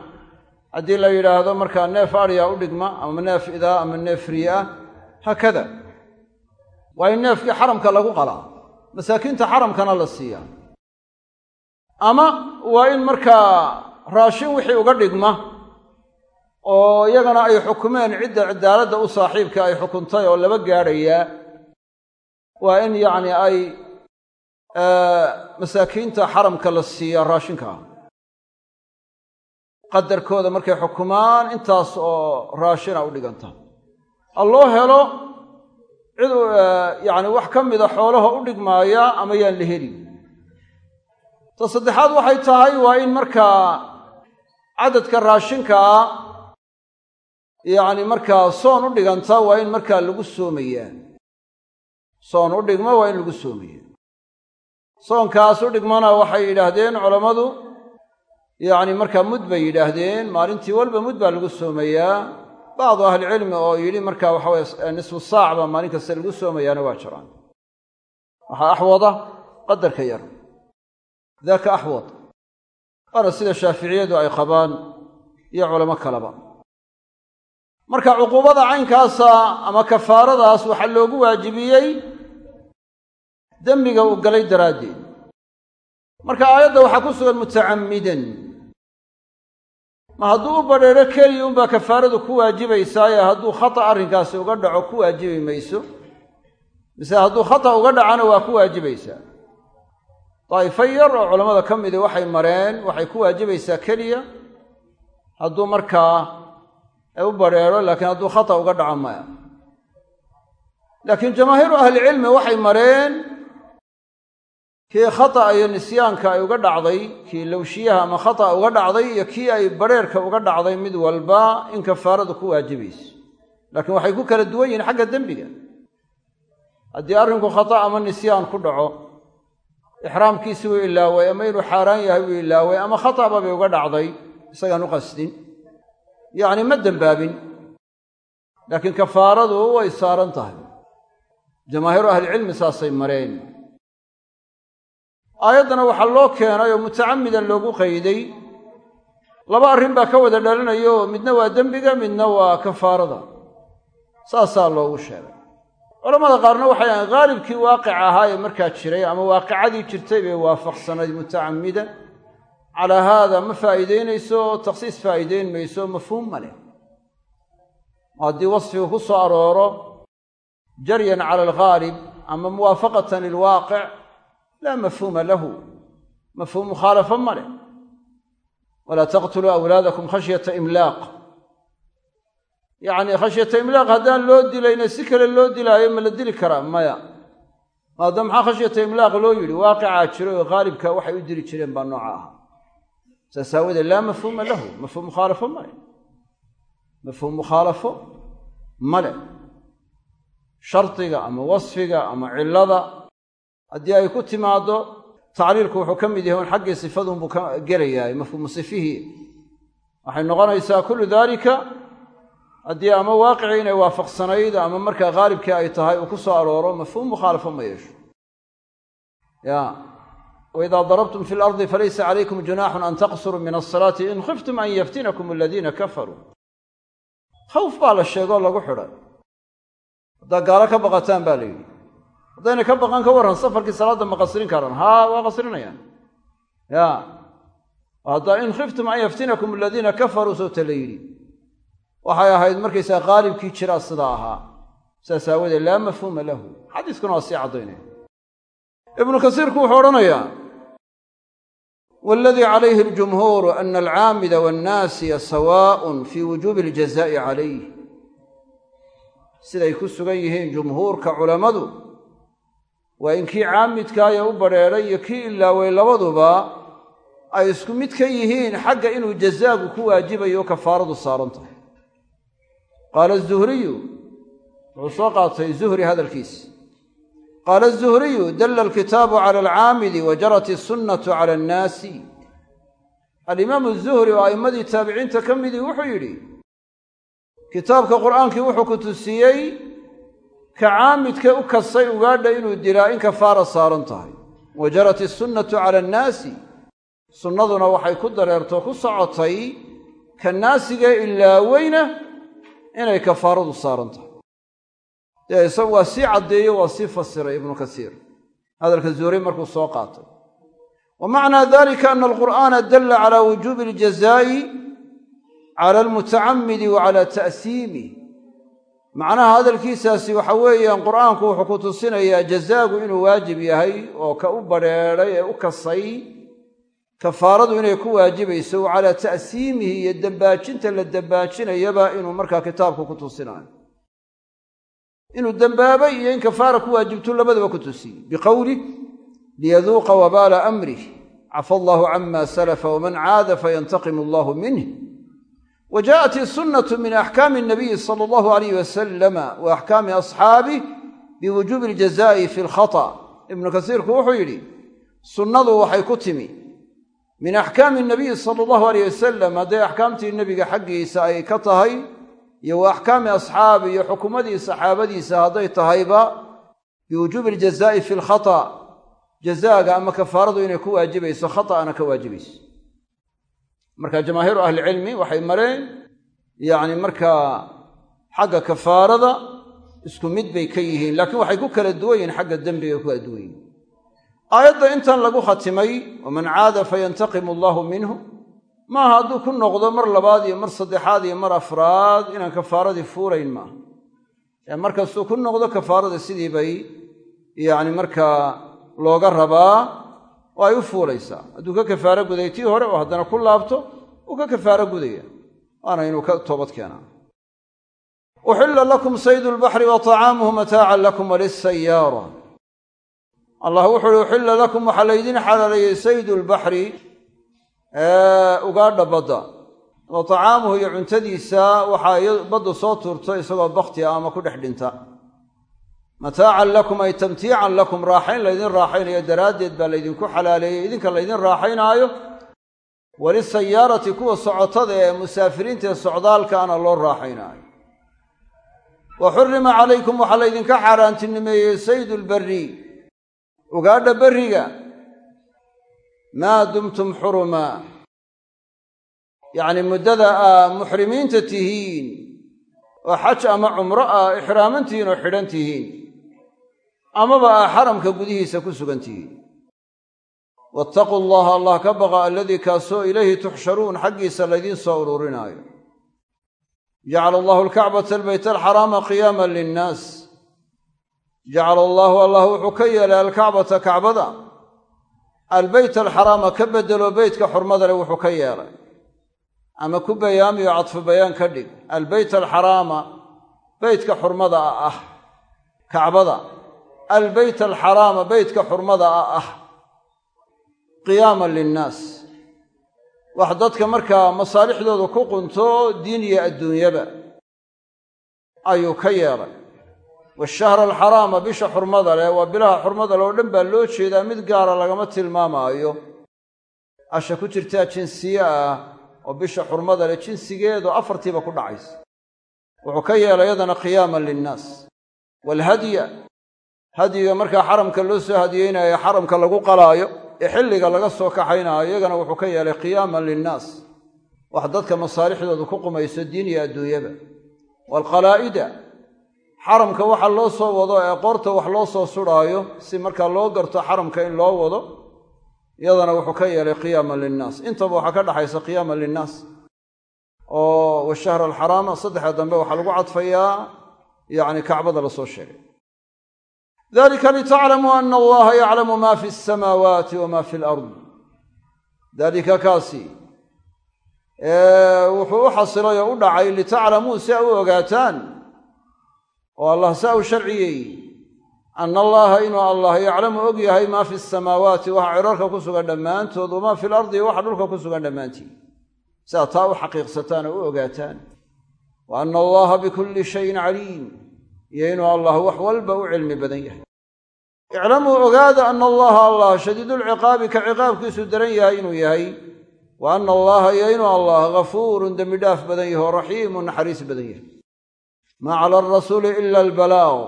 haddii la yidhaahdo markaa neef adhiya u dhigma ama neef idaa ama neef riya haakada waa in neefkii xaramka lagu qalaa. Masaakiinta xaramkana la siiyaa ama waa in markaa raashin wixii uga dhigma oo iyagana ay xukumeen cidda cadaaladda u saaxiibka ay xukuntay oo laba gaadhayaa waa in yacni ay masaakiinta xaramka la siiyaa raashinkaa qadarkooda markay xukumaan intaas oo raashina u dhiganta. Ha loo helo cid yacni wax ka mida xoolaha u dhigmaaya ama yaan la helin. Ta saddexaad waxay tahay waa in markaa cadadka raashinkaa yacni markaa soon u dhiganta waa in markaa lagu soomayaa soon u dhigma waa in lagu soomaya soonkaas u dhigmana waxay yidhaahdeen culammadu yacni markaa mud bay yidhaahdeen maalintii walba mud baa lagu soomayaa. Bacdu ahlicilmi oo yidhi markaa waxa weye nisfu saac baa maalin kasta lagu soomayaana waa jiraan. Waxaa axwada qadarka yar. Daaka axwad. Waana sida shaaficiyadu ay qabaan iyo culamo kaleba marka cuquubada caynkaasa ama kafaaradaas waxaa loogu waajibiyey dembiga uu galay daraaddeed. Marka aayadda waxaa ku sugan mutacammidan. Ma hadduu u badheedho keliya unbaa kafaaradu ku waajibaysaaye hadduu khata arrinkaasi uga dhaco ku waajibi mayso? Mise hadduu khata uga dhacana waa ku waajibaysaa? Daa'ifo yar oo culammada ka midi waxay mareen waxay ku waajibaysaa keliya. Hadduu markaa u badheedho laakiin hadduu khata uga dhaco maya. Laakiin jamaahiiru ahlicilmi waxay mareen kii khata'a iyo nisyaanka ay uga dhacday kii lowshiyaha ama khata'a uga dhacday iyo kii ay badrheerka uga dhacday mid walba in kafaaradu ku waajibayso laakiin waxay ku kala duwan yihiin xagga dembiga. Haddii arrinku khata' ama nisyaan ku dhaco ixraamkiisi wuu ilaaway ama inuu xaaraan yahay wuu ilaaway ama khata'ba bay uga dhacday isagaan u qasdin yacni ma dembaabin laakiin kafaaradu way saaran tahay. Jamaahiiru ahlicilmi saasay mareen. Aayaddana waxaa loo keenay oo mutacammidan loogu qayday. Laba arrin baa ka wada dhalinayo midna waa dembiga midna waa kafaarada. Saasaa loogu sheegay. Culamada qaarna waxay ahayn haalibkii waaqic ahaa ee markaa jiray ama waaqicadii jirtay bay waafaqsanayd mutacammidan calaa haada ma faa'iideynayso oo takhsiis faa'iideyn mayso mafhuum ma leh. Haddii wasfigu ku soo arooro jaryan cala alghaalib ama muwaafaqatan lilwaaqic laa mafhuuma lahu. Mafhuum mukhaalafo ma leh. Walaa taqtuluu awlaadakum khashyata imlaaq. Yacni khashyata imlaaq haddaan loo dilayna si kale loo dilaayo ma la dili karaa maya. Maada maxaa khashyata imlaaq loo yidhi? Waaqicaa jiro oo haalibka waxay u dili jireen baa nooca ah saas aawadeed laa mafhuuma lahu mafhuum mukhaalafo ma leh mafhuum mukhaalafo ma leh shardiga ama wasfiga ama cillada haddii ay ku timaaddo tacliilku wuxuu ka mid yahay un xaggii sifadunbuu ka gelayahay mafhuumu sifihii waxay noqonaysaa kullu daalika haddii ama waaqicii inay waafaqsanayd ama markaa haalibkii ay tahay uu ku soo arooro mafhuum mukhaalafo ma yeesho ya waidaa darabtum fi lardi falaysa calaykum junaaxun an taqsuruu min asalaati in khiftum an yaftinakum aladiina kafaruu khawf baa la sheegoo lagu xidhay haddaa gaalo ka baqataan baa la yidhi haddayna ka baqan ka warran safarkii salaadda ma qasrin karaan haa waa qasrinayaan ya haddaa in khiftum an yaftinakum aladiina kafaruu soota la yidhi waxay ahayd markaysaa qaalibkii jiraa sidaa ahaa saas aawadeed laa mafhuuma lahu xadiiskuna waa sii caddaynaya ibnu kasiirku wuxuu odhanayaa waladii calayhi aljumhuuru ana alcaamida waannaasiya sawaaءun fii wujuubi aljazaa'i calayh siday ku sugan yihiin jumhuurka culammadu waa in kii caamidkaaya u badrheedhay iyo kii ilaaway labaduba ay isku mid ka yihiin xagga inuu jazaagu ku waajibayo o kafaaradu saaran tahay qaala azuhriyu wuxuu soo qaatay zuhri hadalkiisa qaala azuhriyu dalla alkitaabu cala alcaamidi wa jarat isunnatu cala annaasi alimaamu zuhri oo a'immadii taabiciinta ka midii wuxuu yidhi kitaabka qur'aankii wuxuu ku tusiyey ka caamidka u kastay ugaadha inuu dilaa in kafaara saaran tahay wa jarat isunnatu cala annaasi sunnaduna waxay ku dareerto ku socotay ka naasigee ilaaweyna inay kafaaradu saaran tahay dee waa sii caddeeye waa sii fasiray ibnu kasiir. Hadalka zuhri markuu soo qaatay. Wa macnaa dalika ana alqur'aana dalla calaa wujuubi aljazaa'i cala almutacamidi wa cala ta'siimih macnaha hadalkiisaasi waxa weeyaan qur'aanku wuxuu ku tusinayaa jazaagu inuu waajib yahay oo ka u badrheedhay ee u kasay kafaaradu inay ku waajibayso wa calaa ta'siimihi iyo dembaajinta la dembaajinayaba inuu markaa kitaabku ku tusinayo inuu dembaabay iyo in kafaara ku waajibtu labadaba ku tusiyey. Biqowlih liyaduuqa wabaala amrih cafa allaahu cama salafa waman caada fayantaqimu allahu minh wa jaaءat isunatu min axkaami nabiyi sala allahu alayh wasalama wa axkaami asxaabih biwujuubi aljaza'i fi lkhata ibnu kasiirku wuxuu yidhi sunnadu waxay ku timi min axkaami nabiyi sala allahu alayh wasalam hadday axkaamtii nebiga xaggiisa ay ka tahay iyo axkaami asxaabi iyo xukumadii saxaabadiisa hadday tahayba biwujuubi aljaza'i fi lkhata jazaaga ama kafaaradu inay ku waajibayso khata'ana ka waajibayso marka jamaahiiru ahlicilmi waxay mareen yacni markaa xagga kafaarada isku mid bay ka yihiin laakiin waxay ku kala duwan yihiin xagga dembiga ku kala duwan yihiin aayadda intan lagu khatimay waman caada fayantaqimu allaahu minhu maaha hadduu ku noqdo mar labaad iyo mar saddexaad iyo mar afraad inaan kafaaradii fuulayn maaha markastuu ku noqdo kafaarada sidii bay yacni markaa looga rabaa oo ay u fuulaysaa. Hadduu ka kafaaro guday tii hore oo haddana ku laabto uu ka kafaaro gudaya. Waana inuu ka toobad keenaa. Uxilla lakum saydu lbaxri wa طacaamuhu mataacan lakum walisayaara allah wuxu uhi uxilla lakum waxaa laydin xalaaleeyey saydu lbaxri ugaadha badda wa طacaamuhu iyo cuntadiisa waxaa baddu soo tuurto isagoo bakti ah ama ku dhex dhinta. Mataacan lakum ay tamtiican lakum raaxayn laydin raaxaynayo daraaddeed baa laydinku xalaaleeyey idinka laydin raaxaynaayo. Walisayaarati kuwa socotada ee musaafiriinta ee socdaalkaana loo raaxaynaayo. Wa xurima calaykum waxaa laydinka xaaraantinimeeyey saydu lbari ugaadha berriga maa dumtum xurumaa yacni muddada aa muxrimiinta tihiin oo xaj ama cumro ah ixraaman tihiin oo xidhan tihiin amaba aa xaramka gudihiisa ku sugan tihiin. Waataquu allaha allah ka baqa alladii kaasoo ilayhi tuxsharuun xaggiisa laydiin soo ururinaayo. Jacala allahu alkacbata albayt alxaraama qiyaaman linnaas. Jacala allaahu allah wuxuu ka yeelay alkacbata kacbada albeyt alxaraama ka bedelo beytka xurmada leh wuxuu ka yeelay. Ama ku bayaamiyo cadfu bayaan ka dhig. Albeyt alxaraama beytka xurmada ah. Kacbada. Albeyt alxaraama beytka xurmada ah ah. Qiyaaman linnaas. Wax dadka markaa masaalixdooda ku qunto diin iyo adduunyaba ayuu ka yeelay washahra alxaraama bisha xurmada leh waa bilaha xurmada leh oo dhan baa loo jeedaa mid gaara lagama tilmaamaayo. Asha ku jirtaa jinsiye ah oo bisha xurmada leh jinsigeedu afartiiba ku dhacaysa. Wuxuu ka yeelay yadana qiyaaman linnaas. Waalhadya hadyiga markaa xaramka loo soo hadiyeynayo xaramka lagu qalaayo ee xilliga laga soo kaxaynaayo iyagana wuxuu ka yeelay qiyaaman linnaas. Wax dadka masaalixdooda ku qumayso diin iyo adduunyaba. Waalqalaa'ida xaramka waxa loo soo wado ee qoorta wax loo soo sudhaayo si markaa loo garto xaramka in loo wado iyadana wuxuu ka yeelay qiyaaman linnaas. Intaba waxaa ka dhaxaysa qiyaaman linnaas oo washahra alxaraama saddexda dambe waxaa lagu cadfayaa yacni kacbada la soo sheegay. Dalika litaclamuu ana allaha yaclamu ma fi alsamaawaati wama fi alard. Dalika kaasi wuxuu u xasilay oo u dhacay litaclamuu si a u ogaataan oo allah saa u sharciyey ana allaha inuu allah yaclamu og yahay maa fi samaawaati waxa cirarka ku sugan dhammaantood wamaa fi lardi waxa dhulka ku sugan dhammaantii sidaa taa u xaqiiqsataan oo u ogaataan wa ana allaha bikulli shayin caliim iyo inuu allah wax walba u cilmi badan yahay. Iclamuu ogaada ana allaha allah shadiidulciqaabi ka ciqaabkiisu daran yahay inuu yahay wa ana allaha iyo inuu allah gafuurun dembi dhaaf badan yahay oo raxiimun naxariis badan yahay maa cala alrasuuli ila albalaaq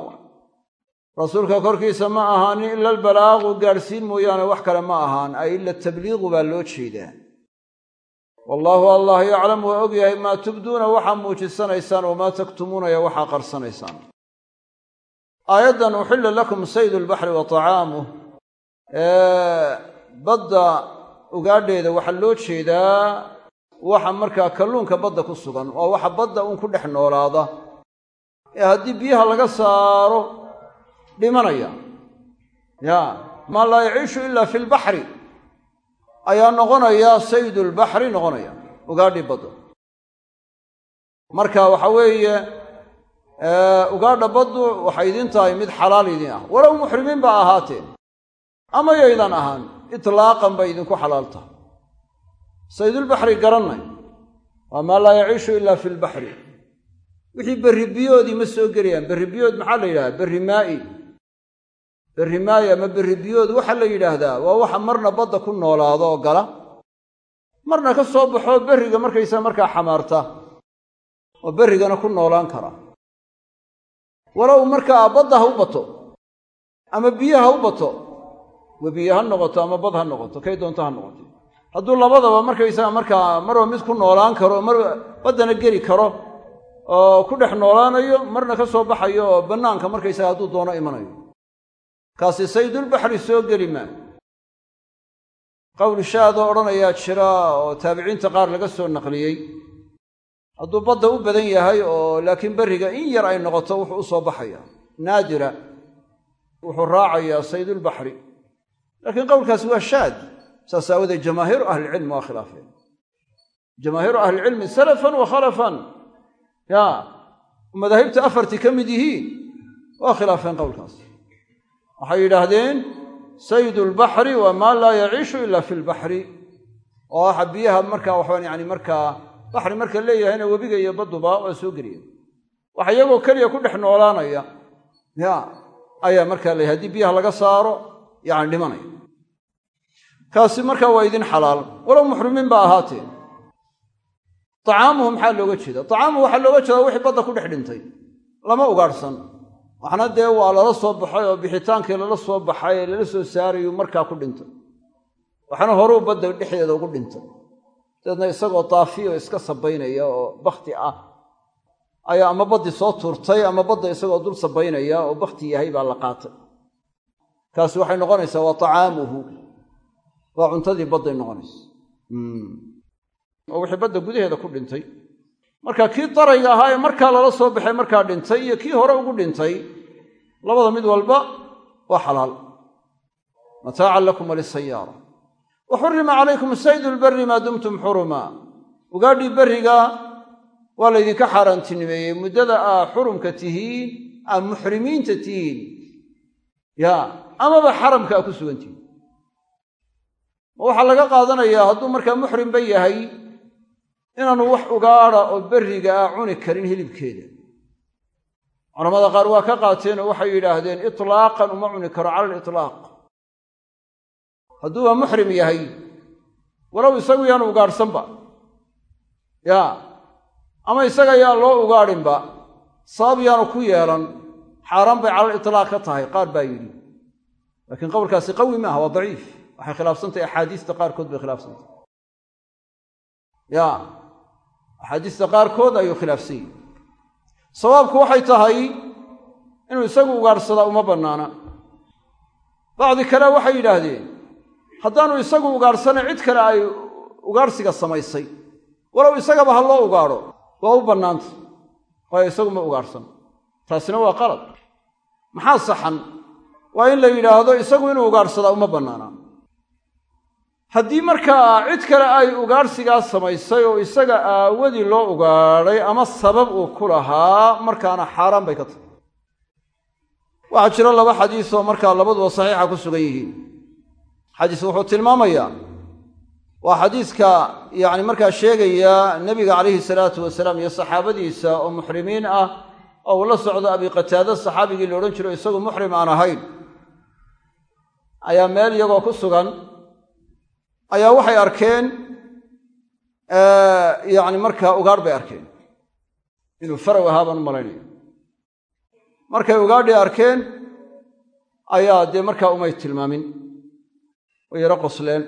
rasuulka korkiisa ma ahaanin ila albalaaqu gaadhsiin mooyaane wax kale ma ahaan ay ila tabliiqu baa loo jeedaa. Wallaahu allah yaclam waa og yahay maa tubduuna waxaa muujisanaysaan wamaa taktumuunaya waxaa qarsanaysaan. Aayaddan uxilla lakum saydu lbaxri wa tacaamuh. Badda ugaadheeda waxaa loo jeedaa waxa markaa kalluunka badda ku sugan waa waxa badda uun ku dhex noolaada ee haddii biyaha laga saaro dhimanaya. Ya maa laa yaciishu ila fi lbaxri ayaa noqonaya saydu lbaxri noqonaya ugaadhii badda marka waxa weeye ugaadha baddu waxay idin tahay mid xalaal idin ah. Walow muxrimiin baa ahaateen ama yaydan ahaan itlaaqan bay idinku xalaal tahay. Saydulbaxri garannay. Waa maa laa yaciishu ilaa fi lbaxri wixii berri biyoodii ma soo gelayaan berri biyood maxaa la yidhahdaa? Berri maa'i berri maayi ama berri biyood waxaa la yidhaahdaa waa waxa marna badda ku noolaado oo gala. Marna ka soo baxoo berriga markaysa markaa xamaarta oo berrigana ku noolaan kara. Walow markaa badda ha u bato ama biyo ha u bato webiye ha noqoto ama bad ha noqoto kay doonto ha noqoto. Hadduu labadaba markaysaga markaa marba mid ku noolaan karo mar baddana geli karo oo ku dhex noolaanayo marna ka soo baxayo oo bannaanka markaysaga hadduu doono imanayo. Kaasi saydulbaxri soo geli maa qowl shaadoo odhanayaa jira oo taabiciinta qaar laga soo naqliyey. Hadduu badda u badan yahay oo laakiin berriga in yar ay noqoto wuxuu u soo baxaya. Naadira wuxuu raacayaa saydulbaxri laakiin qowlkaasi waa shaad saas aawadeed jamaahiiru ahlicilmi waa khilaafeen. Jamaahiiru ahlicilmi salafan wa khalafan ya madaahibta afartii ka mid yihiin waa khilaafeen qowlkaas. Waxay yidhaahdeen saydu lbaxri waa maa laa yaciishu ila fi lbaxri oo waxa biyaha markaa waxaan yani markaa baxri marka leeyahayna webiga iyo badduba waa soo geliya waxa iyagoo keliya ku dhex noolaanaya ya ayaa markaa leeyahy haddii biyaha laga saaro yani dhimanaya. Kaasi markaa waa idin xalaal. Walow muxrimiin ba ahaateen acaamuhu maxaa looga jeeda acaamuhu waxaa looga jeeda wixii badda ku dhex dhintay. Lama ugaadhsan waxna dee waa lala soo baxay oo bixitaankii lala soo baxay ee lala soo saarayu markaa ku dhintay. Waxna horuu badda dhexdeeda ugu dhintay. Dabeedna isagoo daafiyo iska sabaynaya oo bakti ah. Ayaa ama baddii soo tuurtay ama badda isagoo dul sabaynaya oo bakti yahay baa la qaatay. Kaasi waxay noqonaysaa waa acaamuhu waa cuntadii badday noqonaysa oo wixii badda gudaheeda ku dhintay. Marka kii darayga ahaa ee markaa lala soo baxay markaa dhintay iyo kii hore ugu dhintay labada mid walba waa xalaal. Mataacan lakum walisayaara. Wa xurima calaykum saydu lberi maa dumtum xuruma. Ugaadhii berriga waa laydinka xaaraantinimeeyey muddada aa xurumka tihiin aa muxrimiinta tihiin. Ya amaba xaramka aa ku sugan tihiin ma waxaa laga qaadanayaa hadduu markaa muxrimba yahay inaanu wax ugaadha oo berriga ah cuni karin hilibkeeda. Culamada qaar waa ka qaateen oo waxay yidhaahdeen itlaaqan uma cuni karo cala alitlaaq hadduuba muxrim yahay walow isagu yaanu ugaadhsanba. Ya ama isaga yaan loo ugaadhinba sabab yaanu ku yeelan xaaraan bay cala litlaaq ka tahay qaar baa yidhi. Laakiin qowlkaasi qawi maaha waa daciif. Waxay khilaafsantahay axaadiista qaarkood bay khilaafsantahay axaadiista qaarkood ayuu khilaafsan yahi sawaabku waxay tahay inuu isagu ugaadhsadaa uma bannaana. Bacdi kale waxay yidhaahdeen haddaanu isagu ugaadhsana cid kale ay ugaadhsiga samaysay. Walow isagaba ha loo ugaadho waa u bannaanta waayo isagu ma ugaadhsan taasina waa qalad. Maxaa saxan? Waa in la yidhaahdo isagu inuu ugaadhsadaa uma bannaana haddii markaa cid kale ay ugaadhsigaas samaysay oo isaga aawadii loo ugaadhay ama sabab uu ku lahaa markaana xaaraan bay ka tahay. Waxaa jira laba xadiis oo markaa labaduba saxiixa ku sugan yihiin. Xadiis wuxuu tilmaamayaa waa xadiiska yacni markaa sheegaya nebiga calayhi salaatu wasalaam iyo saxaabadiisa oo muxrimiin ah oo uu la socdo abi qataada saxaabigii la odhan jiro isagu muxrim aan ahayn. Ayaa meel iyagoo ku sugan ayaa waxay arkeen yacni markaa ugaadh bay arkeen. Inuu farow ahaa baan u malaynaya markay ugaadhii arkeen ayaa dee markaa umay tilmaamin. Way yaro qosleen.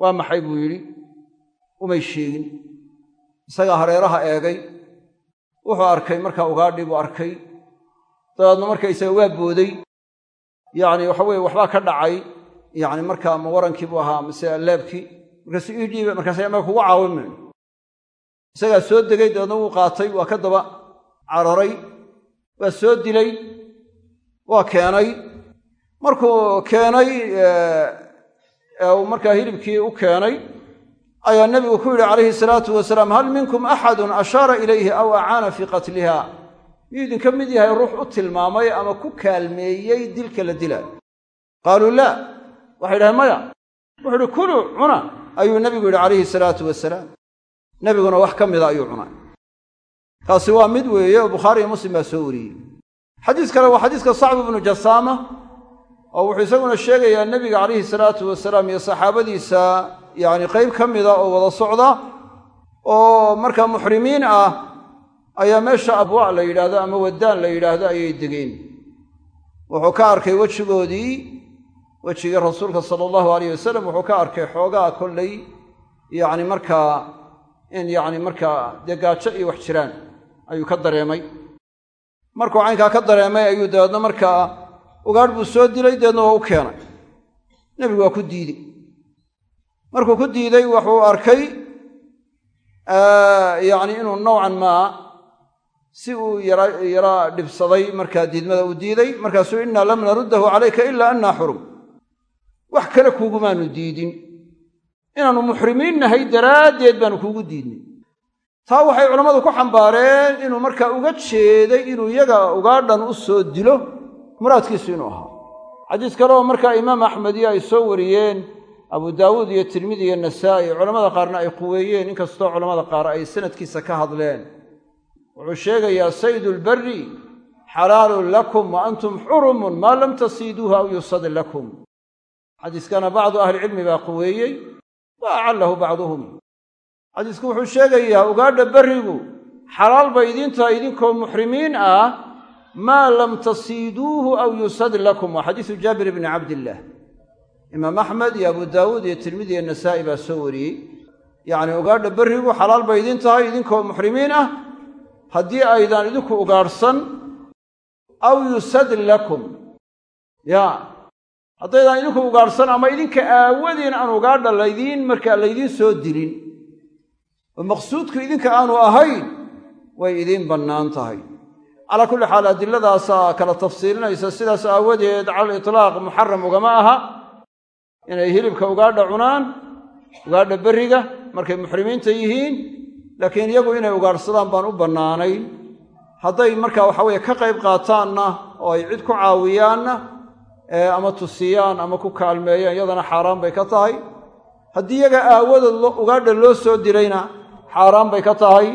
Waa maxay buu yidhi? Umay sheegin. Isagaa hareeraha eegay. Wuxuu arkay markaa ugaadhii buu arkay. Dabeedna markaysaga waa booday. Yacni waxa weye waxbaa ka dhacay yacni markaa ma warankii buu ahaa mise alleebkii markaasuu ii dhiiba markaasa maga kugu caawin isagaa soo degay dabeedna wuu qaatay waa ka daba cararay waa soo dilay waa keenay. Markuu keenay markaa hilibkii u keenay ayaa nebigu ku yidhi calayhi salaatu wasalaam hal minkum axadun ashaara ilayhi aw acaana fii qatliha miyuu idinka mid yahay ruux u tilmaamay ama ku kaalmeeyey dilka la dilaa. Qaaluu laa waxay idhahen maya. Wuxuu uhi kuluu cuna. Ayuu nebigu yidhi calayhi salaatu wasalaam nebiguna wax ka mida ayuu cunay kaasi waa mid weeye oo bukhaari iyo muslim baa soo wariyey. Xadiis kale waa xadiiska sacb ibnu jasaama oo wuxuu isaguna sheegayaa nebiga calayhi salaatu wasalaam iyo saxaabadiisa yacni qayb ka mida oo wada socda oo markaa muxrimiin ah ayaa meesha abwaa la yidhaahdo ama waddaan la yidhaahdo ayay degeen. Wuxuu ka arkay wejigoodii wejigii rasuulka sala allahu alayh wasalam wuxuu ka arkay xoogaa kollay yacni markaa in yacni markaa dee gaajo iyo wax jiraan ayuu ka dareemay. Markuu caynkaa ka dareemay ayuu dabeedna markaa ugaadh buu soo dilay deedna waa u keenay. Nebigu waa ku diidey markuu ku diiday wuxuu arkay yacni inuu nowcan maa si uu yara yara dhibsaday markaa diidmada uu diiday. Markaasuu innaa lam naruddahu calayka ilaa annaa xurum wax kale kuugumaanu diidin. Inaannu muxrimiin nahay daraaddeed baanu kuugu diidnay. Taa waxay culammadu ku xambaareen inuu markaa uga jeeday inuu iyaga ugaadhan u soo dilo muraadkiisu inuu ahaa. Xadiis kale oo markaa imaam axmed iyo ay soo wariyeen abu daawuud iyo tirmidi iyo nasaa'i culammada qaarna ay quweeyeen inkastoo culammada qaar ay sanadkiisa ka hadleen. Wuxuu sheegayaa saydu lbari xalaalun lakum wa antum xurumun maa lam tasiiduuha aw yusad lakum xadiiskana bacdu ahlicilmi baa quweeyey wa acallahu bacduhum. Xadiisku wuxuu sheegayaa ugaadha berrigu xalaal bay idiin tahay idinkoo muxrimiin ah maa lam tasiiduuhu aw yusad lakum. Waa xadiisu jaabir bni cabdillaah imaam axmed iyo abu daawuud iyo tirmidi iyo nasaa'i baa soo wariyey. Yacni ugaadha berrigu xalaal bay idiin tahay idinkoo muxrimiin ah haddii aydaan idinku ugaadhsan aw yusad lakum. Ya haddaydaan idinku ugaadhsan ama idinka aawadiin aan ugaadha laydiin markaa laydiin soo dilin oo maqsuudku idinka aanu ahayn way idiin bannaan tahay. Calaa kulli xaal adilladaasaa kala tafsiilinaysa sidaas aawadeed cala muxaram ugama aha. Inay hilibka ugaadha cunaan ugaadha berriga markay muxrimiinta yihiin laakiin iyagu inay ugaadhsadaan baan u bannaanayn. Hadday markaa waxa weeye ka qayb qaataanna oo ay cid ku caawiyaanna ama tusiyaan ama ku kaalmeeyaan iyadana xaaraan bay ka tahay. Haddii iyaga aawadood ugaadha loo soo dilayna xaaraan bay ka tahay.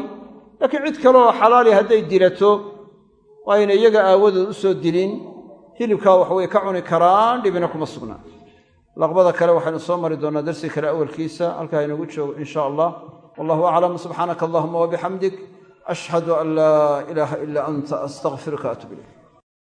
Laakiin cid kaleoo xalaali hadday dilato waa ayna iyaga aawadood u soo dilin. Hilibkaa waxway ka cuni karaan dhibina kuma sugnaa laqbada kale waxaynu soo mari doonnaa darsi kale awalkiisa halkaa inagu joogo in sha allah. Wallahu aclam subxaanaka allahuma wabixamdik ashhadu an laa ilaaha ilaa anta astaqfiruka atub ilayk